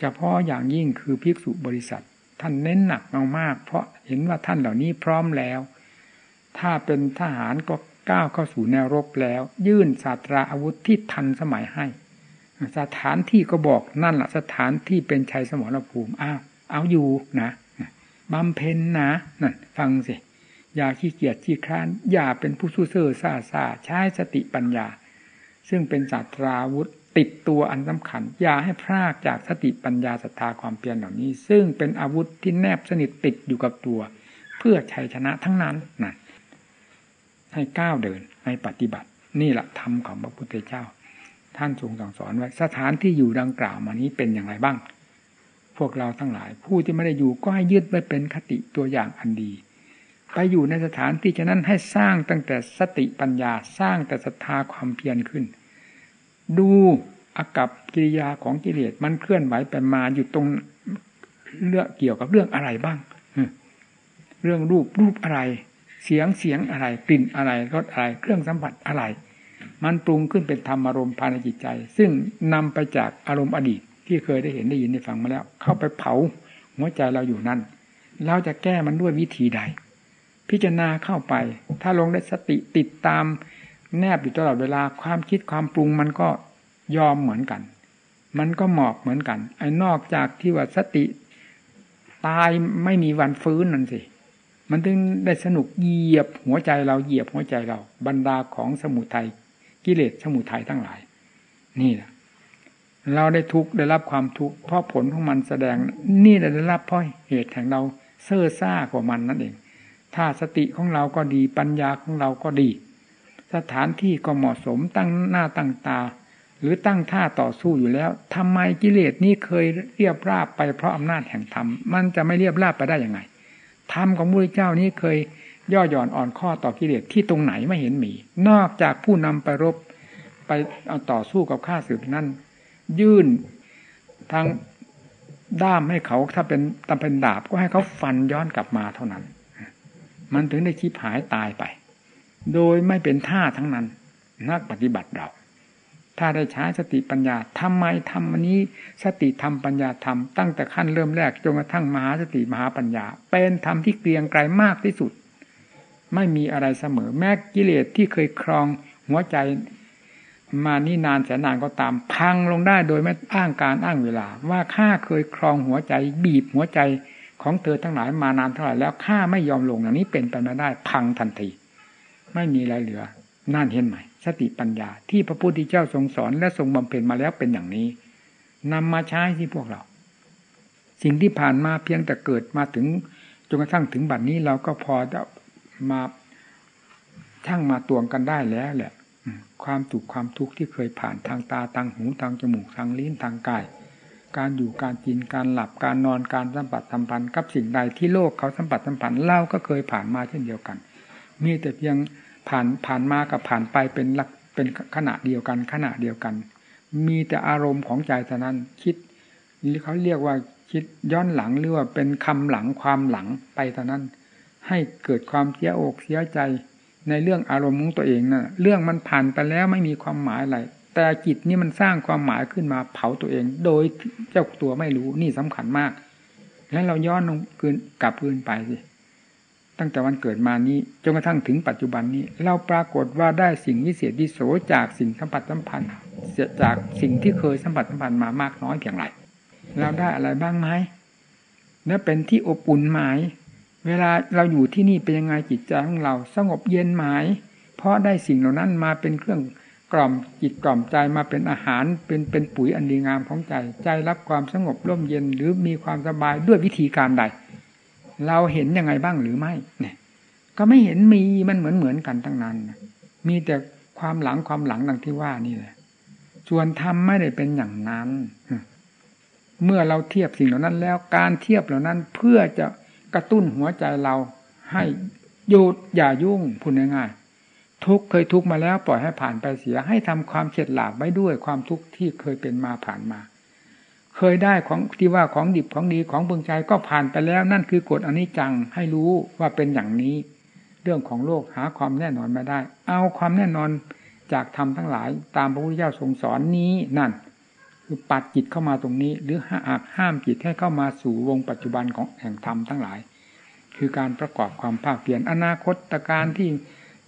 S1: เฉพาะอย่างยิ่งคือภิกษุบริษัท ท่านเน้นหนักเอามาก เพราะเห็นว่าท่านเหล่านี้พร้อมแล้ว ถ้าเป็นทหารก็ก้าวเข้าสู่แนวรบแล้ว ยื่นศาสตราอาวุธที่ทันสมัยให้ สถานที่ก็บอกนั่นแหละสถานที่เป็นชัยสมรภูมิอ้าวเอาอยู่นะบำเพ็ญนะนั่นฟังสิอย่าขี้เกียจขี้คร้าน อย่าเป็นผู้สู้เซ่อซาซาใช้สติปัญญา ซึ่งเป็นศาสตราวุธติดตัวอันสำคัญ อย่าให้พลากจากสติปัญญาศรัทธาความเพียรเหล่านี้ ซึ่งเป็นอาวุธที่แนบสนิทติดอยู่กับตัว เพื่อชัยชนะทั้งนั้นนะให้ก้าวเดินให้ปฏิบัติ นี่แหละธรรมของพระพุทธเจ้า ท่านทรงสั่งสอนไว้สถานที่อยู่ดังกล่าวมานี้เป็นอย่างไรบ้าง พวกเราทั้งหลาย ผู้ที่ไม่ได้อยู่ก็ให้ยึดไว้เป็นคติตัวอย่างอันดี ไปอยู่ในสถานที่ฉะนั้นให้สร้างตั้งแต่สติปัญญาสร้างแต่ศรัทธาความเพียรขึ้น ดูอากับกิริยาของกิเลสมันเคลื่อนไหวไปมาอยู่ตรงเรื่องเกี่ยวกับเรื่องอะไรบ้าง เรื่องรูปรูปอะไร เสียงเสียงอะไร กลิ่นอะไรรสอะไร เครื่องสัมผัสอะไร มันปรุงขึ้นเป็นธรรมอารมณ์ภายในจิตใจ ซึ่งนำไปจากอารมณ์อดีต ที่เคยได้เห็นได้ยินได้ฟังมาแล้ว เข้าไปเผาหัวใจเราอยู่นั่น เราจะแก้มันด้วยวิธีใด พิจารณาเข้าไป ถ้าลงได้สติติดตาม แนบอยู่ตลอดเวลาความคิดความปรุงมันก็ยอมเหมือนกัน มันก็หมอบเหมือนกัน ไอ้นอกจากที่ว่าสติ ตายไม่มีวันฟื้นนั่นสิ มันถึงได้สนุกเหยียบหัวใจเราเหยียบหัวใจเรา บรรดาของสมุทัยกิเลสสมุทัยทั้งหลาย นี่แหละเราได้ทุกได้รับความทุกข์เพราะผลของมันแสดง นี่ได้รับเพราะเหตุแห่งเราเซ่อซ่ากว่ามันนั่นเอง ถ้าสติของเราก็ดีปัญญาของเราก็ดี สถานที่ก็เหมาะสมตั้งหน้าตั้งตา หรือตั้งท่าต่อสู้อยู่แล้วทำไมกิเลสนี้เคยเรียบราบไปเพราะอำนาจแห่งธรรมมันจะไม่เรียบราบไปได้ยังไงธรรมของพระเจ้านี้เคยย่อหย่อนอ่อนข้อต่อกิเลสที่ตรงไหนไม่เห็นมี นอกจากผู้นำไปรบไปเอาต่อสู้กับข้าศึกนั้น ยื่นทางด้ามให้เขาถ้าเป็นตำเป็นดาบก็ให้เขาฟันย้อนกลับมาเท่านั้น มันถึงได้ชีพหายตายไป โดยไม่เป็นท่าทั้งนั้นนักปฏิบัติเรา ถ้าได้ใช้สติปัญญาทำไมทำอันนี้ สติธรรมปัญญาธรรมตั้งแต่ขั้นเริ่มแรกจนกระทั่งมหาสติมหาปัญญา เป็นธรรมที่เกลียงไกลมากที่สุด ไม่มีอะไรเสมอ แม้กิเลสที่เคยครองหัวใจมานี่นานแสนนานก็ตามพังลงได้โดยไม่อ้างการอ้างเวลา ว่าข้าเคยครองหัวใจ บีบหัวใจของเธอทั้งหลายมานานเท่าไหร่แล้วข้าไม่ยอมลงอย่างนี้เป็นไปไม่ได้ พังทันที ไม่มีอะไรเหลือนั่นเห็นไหมสติปัญญา ที่พระพุทธเจ้าทรงสอนและทรงบำเพ็ญมาแล้วเป็นอย่างนี้นำมาใช้ที่พวกเรา สิ่งที่ผ่านมาเพียงแต่เกิดมาถึงจนกระทั่งถึงบัดนี้เราก็พอจะมาช่างมาตวงกันได้แล้วแหละความสุขความทุกข์ที่เคยผ่านทางตาทางหูทางจมูกทางลิ้นทางกาย การอยู่การกินการหลับการนอนการสัมผัสสัมพันธ์กับสิ่งใดที่โลกเขาสัมผัสสัมพันธ์เราก็เคยผ่านมาเช่นเดียวกัน มีแต่เพียงผ่านผ่านมากับผ่านไปเป็นลักเป็นขณะเดียวกันขณะเดียวกัน มีแต่อารมณ์ของใจเท่านั้นคิดนี่เขาเรียกว่าคิดย้อนหลังหรือว่าเป็นคำหลังความหลังไปเท่านั้น ให้เกิดความเสียอกเสียใจในเรื่องอารมณ์ของตัวเองนะ่ะเรื่องมันผ่านไปแล้วไม่มีความหมายอะไรแต่จิตนี่มันสร้างความหมายขึ้นมาเผาตัวเอง โดยเจ้าตัวไม่รู้นี่สำคัญมาก แล้วเราย้อนลงคืนกลับคืนไปสิ ตั้งแต่วันเกิดมานี้จนกระทั่งถึงปัจจุบันนี้ เราปรากฏว่าได้สิ่งวิเศษวิโสจากสิ่งสัมผัสสัมพันธ์จากสิ่งที่เคยสัมผัสสัมพันธ์มามากน้อยเพียงไรเราได้อะไรบ้างไหมและเป็นที่อบอุ่นไหมเวลาเราอยู่ที่นี่เป็นยังไงจิตใจของเราสงบเย็นไหมเพราะได้สิ่งเหล่านั้นมาเป็นเครื่องกล่อมจิตกล่อมใจมาเป็นอาหารเป็นเป็นปุ๋ยอันดีงามของใจ ใจรับความสงบร่มเย็นหรือมีความสบายด้วยวิธีการใด เราเห็นยังไงบ้างหรือไม่ เนี่ย ก็ไม่เห็นมีมันเหมือนเหมือนกันทั้งนั้นมีแต่ความหลังความหลังดังที่ว่านี่แหละส่วนธรรมไม่ได้เป็นอย่างนั้น เมื่อเราเทียบสิ่งเหล่านั้นแล้วการเทียบเหล่านั้นเพื่อจะกระตุ้นหัวใจเราให้หยุดอย่ายุ่งพูดง่ายๆทุกเคยทุกมาแล้วปล่อยให้ผ่านไปเสีย ให้ทำความเฉดหลาบไว้ด้วยความทุกข์ที่เคยเป็นมาผ่านมา เคยได้ของที่ว่าของดิบของดีของเบืองใจก็ผ่านไปแล้ว นั่นคือกฎอนิจจังให้รู้ว่าเป็นอย่างนี้ เรื่องของโลกหาความแน่นอนไม่ได้ เอาความแน่นอนจากธรรมทั้งหลาย ตามพระพุทธเจ้าทรงสอนนี้นั่น คือปัดจิตเข้ามาตรงนี้ หรือห้าห้ามจิตให้เข้ามาสู่วงปัจจุบันของแห่งธรรมทั้งหลาย คือการประกอบความภาคเปลี่ยนอนาคตการที่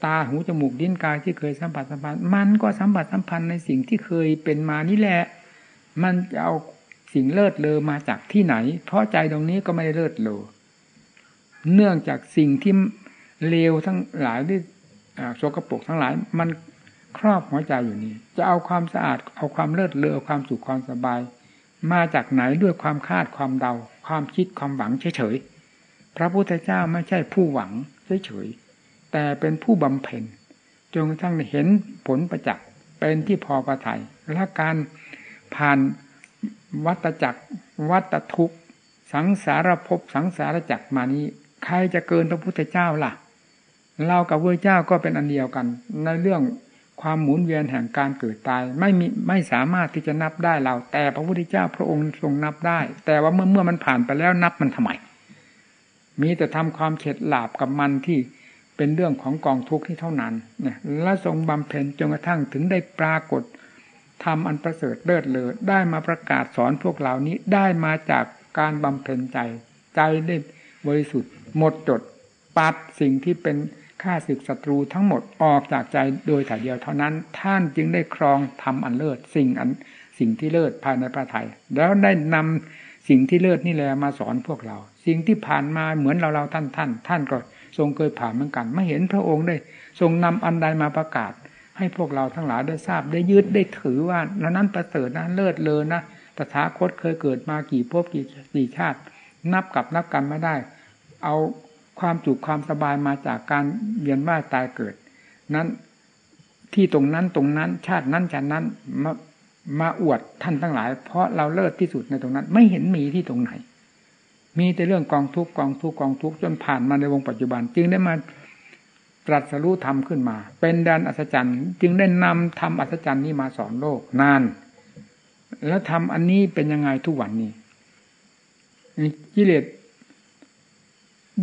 S1: ตาหูจมูกดิ้นกายที่เคยสัมผัสสัมพันธ์ มันก็สัมผัสสัมพันธ์ในสิ่งที่เคยเป็นมานี่แหละ มันจะเอา สิ่งเลิศเลอมาจากที่ไหน เพราะใจตรงนี้ก็ไม่ได้เลิศเลอเนื่องจากสิ่งที่เลวทั้งหลายที่โสกปรกทั้งหลาย มันครอบหัวใจอยู่นี่จะเอาความสะอาด เอาความเลิศเลอความสุขความสบาย มาจากไหนด้วยความคาดความเดา ความคิดความหวังเฉยๆพระพุทธเจ้าไม่ใช่ผู้หวังเฉยๆแต่เป็นผู้บำเพ็ญจนกระทั่งเห็นผลประจักษ์เป็นที่พอประทัยและการผ่าน วัตจักรวัตทุกสังสารภพสังสารจักรมานี้ ใครจะเกินพระพุทธเจ้าล่ะเรากับพระเจ้าก็เป็นอันเดียวกัน ในเรื่องความหมุนเวียนแห่งการเกิดตาย ไม่มีไม่สามารถที่จะนับได้เรา แต่พระพุทธเจ้าพระองค์ทรงนับได้ แต่ว่าเมื่อเมื่อมันผ่านไปแล้วนับมันทำไม มีแต่ทำความเข็ดหลาบกับมันที่เป็นเรื่องของกองทุกข์ที่เท่านั้นเนี่ยและทรงบำเพ็ญจนกระทั่งถึงได้ปรากฏ ทำอันประเสริฐเลิศเลอได้มาประกาศสอนพวกเหล่านี้ได้มาจากการบำเพ็ญใจ ใจได้บริสุทธิ์ หมดจด ปัดสิ่งที่เป็นฆ่าศึกศัตรูทั้งหมดออกจากใจโดยถ่ายเดียวเท่านั้น ท่านจึงได้ครองทำอันเลิศสิ่งอันสิ่งที่เลิศภายในพระไทยแล้วได้นำสิ่งที่เลิศนี่แหละมาสอนพวกเรา สิ่งที่ผ่านมาเหมือนเราเราท่านท่านท่านก็ทรงเคยผ่านเหมือนกันไม่เห็นพระองค์ได้ ทรงนำอันใดมาประกาศ ให้พวกเราทั้งหลายได้ทราบได้ยึดได้ถือว่านั้นประเสริฐนะเลิศเลยนะตถาคตเคยเกิดมากี่ภพกี่กี่ชาติ นับกับนับกันไม่ได้ เอาความจุความสบายมาจากการเวียนว่ายตายเกิด นั้นที่ตรงนั้นตรงนั้นชาตินั้นชาตินั้นมามาอวดท่านทั้งหลาย เพราะเราเลิศที่สุดในตรงนั้น ไม่เห็นมีที่ตรงไหน มีแต่เรื่องกองทุกกองทุกกองทุกจนผ่านมาในวงปัจจุบัน จึงได้มา ตรัสรู้ธรรมขึ้นมา เป็นแดนอัศจรรย์จึงได้นำธรรมอัศจรรย์นี้มาสอนโลกนาน แล้วทำอันนี้เป็นยังไงทุกวันนี้กิเลส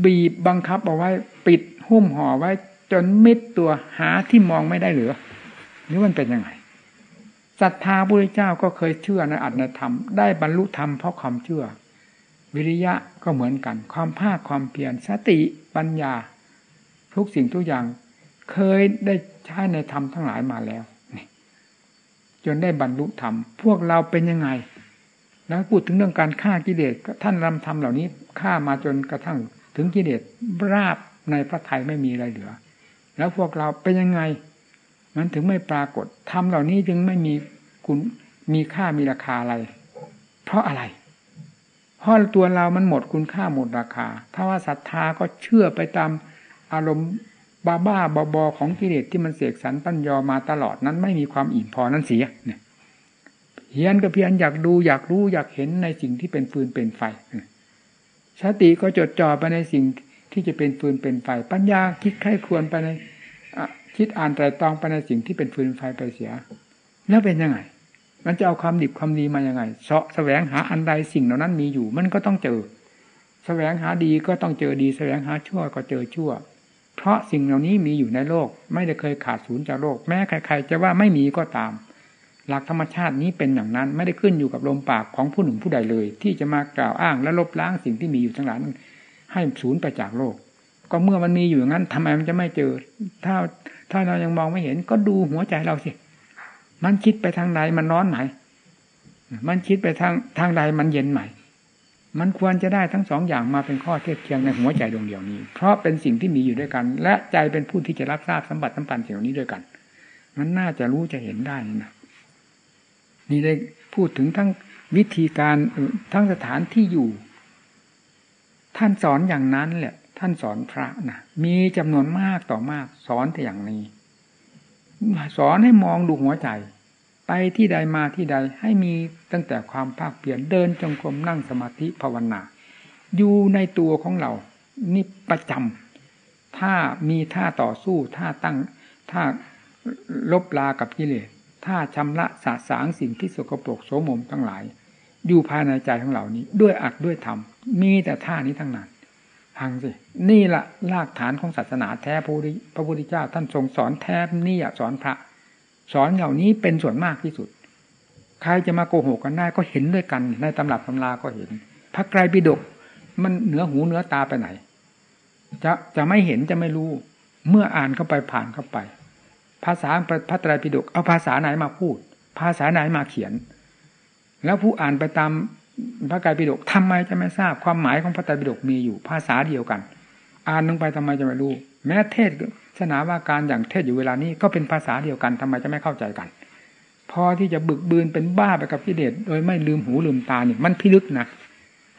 S1: บีบบังคับเอาไว้ปิดหุ้มห่อไว้ จนมิดตัวหาที่มองไม่ได้เหลือนี่มันเป็นยังไงศรัทธาพระเจ้าก็เคยเชื่อในอัตนธรรม ได้บรรลุธรรมเพราะความเชื่อ วิริยะก็เหมือนกัน ความภาคความเพียรสติปัญญา ทุกสิ่งทุกอย่างเคยได้ใช้ในธรรมทั้งหลายมาแล้วจนได้บรรลุธรรม พวกเราเป็นยังไง แล้วพูดถึงเรื่องการฆ่ากิเลสท่านรำธรรมเหล่านี้ฆ่ามาจนกระทั่ง ถึงกิเลสราบในพระไทยไม่มีอะไรเหลือ แล้วพวกเราเป็นยังไง มันถึงไม่ปรากฏทำเหล่านี้จึงไม่มีคุณมีค่ามีราคาอะไร เพราะอะไร เพราะตัวเรามันหมดคุณค่าหมดราคา ถ้าว่าศรัทธาก็เชื่อไปตาม อารมณ์บ้าบ้าบอบอของกิเลสที่มันเสกสรรปั้นยอมาตลอดนั้นไม่มีความอิ่มพอนั้นเสียเนี่ยเพียนก็เพียนอยากดูอยากรู้อยากเห็นในสิ่งที่เป็นฟืนเป็นไฟสติก็จดจ่อไปในสิ่งที่จะเป็นฟืนเป็นไฟ ปัญญาคิดไข้ควรไปในคิดอ่านไตรตรองไปในสิ่งที่เป็นฟืนไฟไปเสีย แล้วเป็นยังไง มันจะเอาความดิบความดีมายังไงเสาะแสวงหาอันใดสิ่งเหล่านั้นมีอยู่ มันก็ต้องเจอ แสวงหาดีก็ต้องเจอดี แสวงหาชั่วก็เจอชั่ว เพราะสิ่งเหล่านี้มีอยู่ในโลก ไม่ได้เคยขาดศูนย์จากโลก แม้ใคร ๆ จะว่าไม่มีก็ตาม หลักธรรมชาตินี้เป็นอย่างนั้น ไม่ได้ขึ้นอยู่กับลมปากของผู้หนึ่งผู้ใดเลย ที่จะมากล่าวอ้างและลบล้างสิ่งที่มีอยู่ทั้งหลายให้สูญไปจากโลก ก็เมื่อมันมีอยู่อย่างนั้นทำไมมันจะไม่เจอ ถ้าถ้าเรายังมองไม่เห็น ก็ดูหัวใจเราสิมันคิดไปทางใดมันร้อนไหนมันคิดไปทางทางใดมันเย็นไหม มันควรจะได้ทั้งสองอย่างมาเป็นข้อเทียบเคียงในหัวใจดวงเดียวนี้ เพราะเป็นสิ่งที่มีอยู่ด้วยกัน และใจเป็นผู้ที่จะรับทราบสมบัติสัมพันธ์สิ่งนี้ด้วยกัน มันน่าจะรู้จะเห็นได้นะนี่ได้พูดถึงทั้งวิธีการทั้งสถานที่อยู่ ท่านสอนอย่างนั้นแหละ ท่านสอนพระนะมีจำนวนมากต่อมากสอนแต่อย่างนี้ สอนให้มองดูหัวใจ ไปที่ใดมาที่ใดให้มีตั้งแต่ความภาคเปลี่ยนเดินจงกรมนั่งสมาธิภาวนา อยู่ในตัวของเรา นี่ประจำถ้ามีท่าต่อสู้ท่าตั้งท่าลบลากับกิเลสถ้าชำระสาสางสิ่งที่สกปรกโสมมทั้งหลาย อยู่ภายในใจของเหล่านี้ ด้วยอัดด้วยธรรมมีแต่ท่านี้ทั้งนั้นฟังสิ นี่ละรากฐานของศาสนาแท้พระพุทธเจ้าท่านทรงสอนแท้นี่อยากสอนพระ สอนเหล่านี้เป็นส่วนมากที่สุด ใครจะมาโกหกกันได้ก็เห็นด้วยกัน ในตำรับตำราก็เห็น พระไกรปิฎกมันเหนือหูเหนือตาไปไหน จะจะไม่เห็นจะไม่รู้ เมื่ออ่านเข้าไปผ่านเข้าไป ภาษาพระไตรปิฎกเอาภาษาไหนมาพูด ภาษาไหนมาเขียน แล้วผู้อ่านไปตามพระไตรปิฎกทำไมจะไม่ทราบความหมายของพระไตรปิฎกมีอยู่ ภาษาเดียวกัน อ่านลงไปทำไมจะไม่รู้ แม้เทศ สนาว่าการอย่างเทศอยู่เวลานี้ก็เป็นภาษาเดียวกันทำไมจะไม่เข้าใจกัน พอที่จะบึกบืนเป็นบ้าไปกับกิเลสโดยไม่ลืมหูลืมตาเนี่ยมันพิลึกนะ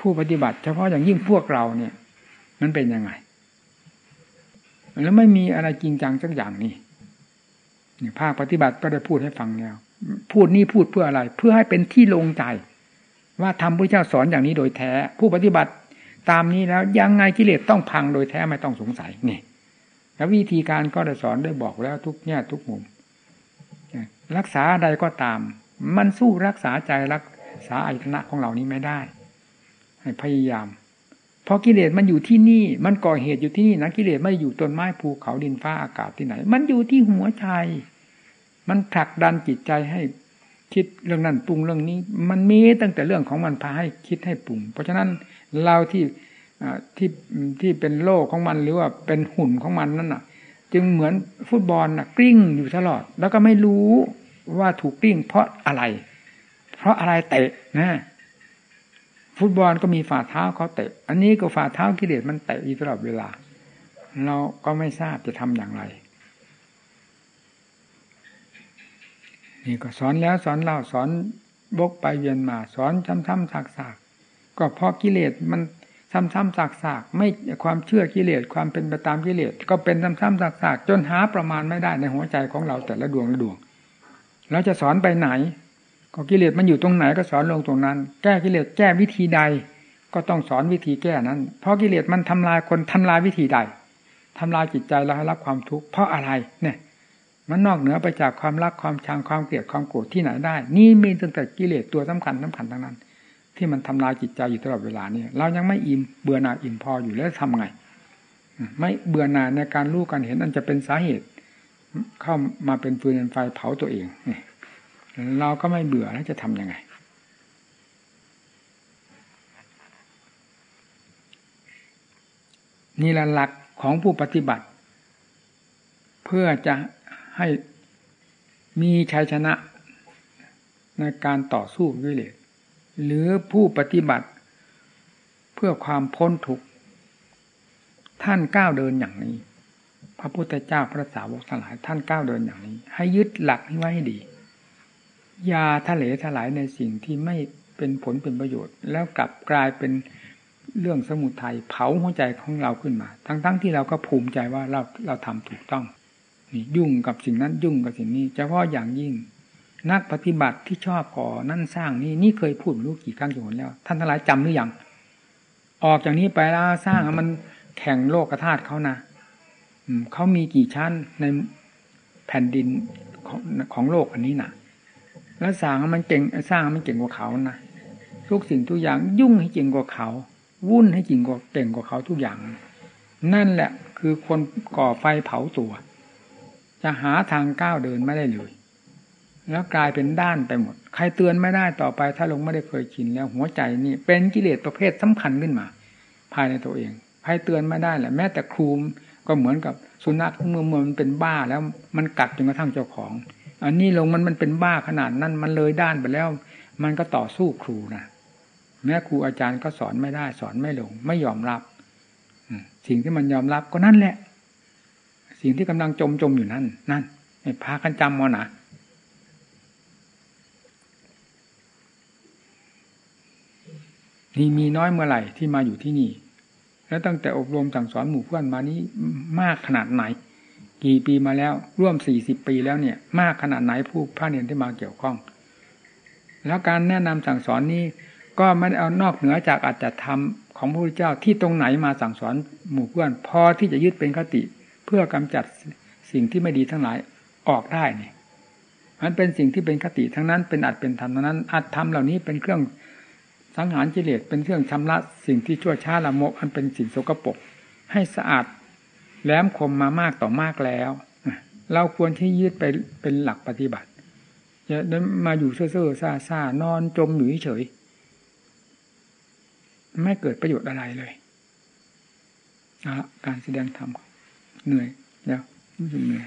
S1: ผู้ปฏิบัติ เฉพาะอย่างยิ่งพวกเราเนี่ย มันเป็นยังไง แล้วไม่มีอะไรจริงจังสักอย่างนี่นี่ภาคปฏิบัติก็ได้พูดให้ฟังแล้ว พูดนี่พูดเพื่ออะไร เพื่อให้เป็นที่ลงใจ ว่าทำพระเจ้าสอนอย่างนี้โดยแท้ ผู้ปฏิบัติตามนี้แล้วยังไงกิเลสต้องพังโดยแท้ไม่ต้องสงสัยนี่ แล้ววิธีการก็ได้สอนได้บอกแล้วทุกแง่ทุกมุมรักษาใดก็ตาม มันสู้รักษาใจรักษาอายตนะของเรานี้ไม่ได้ ให้พยายาม เพราะกิเลสมันอยู่ที่นี่ มันก่อเหตุอยู่ที่นี่นะกิเลสไม่อยู่ต้นไม้ภูเขาดินฟ้าอากาศที่ไหน มันอยู่ที่หัวใจมันผลักดันจิตใจให้คิดเรื่องนั้นปรุงเรื่องนี้ มันมีตั้งแต่เรื่องของมันพาให้คิดให้ปรุง เพราะฉะนั้นเราที่ ที่ที่เป็นโลกของมันหรือว่าเป็นหุ่นของมันนั่นน่ะ จึงเหมือนฟุตบอลน่ะกลิ้งอยู่ตลอด แล้วก็ไม่รู้ว่าถูกกลิ้งเพราะอะไร เพราะอะไรเตะนะฟุตบอลก็มีฝ่าเท้าเขาเตะ อันนี้ก็ฝ่าเท้ากิเลสมันเตะอยู่ตลอดเวลา เราก็ไม่ทราบจะทำอย่างไร นี่ก็สอนแล้วสอนเล่าสอนบกไปเวียนมา สอนซ้ำๆซากๆก็เพราะกิเลสมัน ซ้ำๆซากๆไม่ความเชื่อกิเลสความเป็นไปตามกิเลสก็เป็นซ้ำๆซากๆจนหาประมาณไม่ได้ในหัวใจของเราแต่ละดวงละดวงเราจะสอนไปไหน ก็กิเลสมันอยู่ตรงไหนก็สอนลงตรงนั้น แก้กิเลสแก้วิธีใด ก็ต้องสอนวิธีแก้นั้น เพราะกิเลสมันทำลายคนทำลายวิธีใดทำลายจิตใจเราให้รับความทุกข์เพราะอะไรเนี่ยมันนอกเหนือไปจากความรักความชังความเกลียดความโกรธที่ไหนได้ นี่มีตั้งแต่กิเลสตัวสำคัญสำคัญทั้งนั้น ที่มันทำลายจิตใจอยู่ตลอดเวลาเนี่ยเรายังไม่อิ่มเบื่อหน่ายอิ่มพออยู่แล้วทำไง ไม่เบื่อหน่ายในการรู้การเห็นอันจะเป็นสาเหตุ เข้ามาเป็นฟืนเป็นไฟเผาตัวเองเราก็ไม่เบื่อแล้วจะทำยังไง นี่แหละหลักของผู้ปฏิบัติ เพื่อจะให้มีชัยชนะในการต่อสู้วิเลศ หรือผู้ปฏิบัติ เพื่อความพ้นทุกข์ท่านก้าวเดินอย่างนี้ พระพุทธเจ้าพระสาวกทั้งหลายท่านก้าวเดินอย่างนี้ ให้ยึดหลักนี้ไว้ให้ดียาทะเลถลายในสิ่งที่ไม่เป็นผลเป็นประโยชน์ แล้วกลับกลายเป็นเรื่องสมุทัยเผาหัวใจของเราขึ้นมา ทั้งๆทที่เราก็ภูมิใจว่าเราเราทำถูกต้องนี่ยุ่งกับสิ่งนั้นยุ่งกับสิ่งนี้เฉพาะอย่างยิ่ง นักปฏิบัติที่ชอบก่อนั่นสร้างนี่นี่เคยพูดรู้กี่ครั้งกี่หนแล้ว ท่านทั้งหลายจำหรือยังออกจากนี้ไปแล้วสร้างมันแข่งโลกธาตุเขานะอืมเขามีกี่ชั้นในแผ่นดินของของโลกอันนี้นะแล้วสร้างมันเก่งสร้างมันเก่งกว่าเขานะทุกสิ่งทุกอย่างยุ่งให้เก่งกว่าเขา วุ่นให้จริงกว่าเก่งกว่าเขาทุกอย่าง นั่นแหละคือคนก่อไฟเผาตัว จะหาทางก้าวเดินไม่ได้เลย แล้วกลายเป็นด้านไปหมด ใครเตือนไม่ได้ต่อไป ถ้าลงไม่ได้เคยชินแล้วหัวใจนี่เป็นกิเลสประเภทสำคัญขึ้นมา ภายในตัวเองใครเตือนไม่ได้แหละแม้แต่ครูก็เหมือนกับสุนัขเมื่อมันเป็นบ้าแล้วมันกัดจนกระทั่งเจ้าของ อันนี้ลงมันมันเป็นบ้าขนาดนั้นมันเลยด้านไปแล้ว มันก็ต่อสู้ครูนะแม้ครูอาจารย์ก็สอนไม่ได้ สอนไม่ลง ไม่ยอมรับสิ่งที่มันยอมรับก็นั่นแหละ สิ่งที่กำลังจมจมอยู่นั่นนั่นพากันจำมานะ นี่มีน้อยเมื่อไหร่ที่มาอยู่ที่นี่ แล้วตั้งแต่อบรมสั่งสอนหมู่เพื่อนมานี้มากขนาดไหน กี่ปีมาแล้วร่วมสี่สิบปีแล้วเนี่ย มากขนาดไหนผู้พระเนียนที่มาเกี่ยวข้อง แล้วการแนะนำสั่งสอนนี้ ก็ไม่ได้เอานอกเหนือจากอาจจะทำของพระพุทธเจ้าที่ตรงไหนมาสั่งสอนหมู่เพื่อน พอที่จะยึดเป็นคติเพื่อกำจัดสิ่งที่ไม่ดีทั้งหลายออกได้เนี่ยมันเป็นสิ่งที่เป็นคติทั้งนั้นเป็นอัดเป็นธรรมทั้งนั้นอัดธรรมเหล่านี้เป็นเครื่อง สังหารกิเลสเป็นเครื่องชำระสิ่งที่ชั่วช้าละโมกอันเป็นสิ่งสกปรกให้สะอาดแหลมคมมามากต่อมากแล้ว เราควรที่ยึดไปเป็นหลักปฏิบัติอย่ามาอยู่เซ่อๆซ่าๆนอนจมอยู่เฉย ไม่เกิดประโยชน์อะไรเลยการแสดงธรรมเหนื่อยแล้วรู้สึกเหนื่อย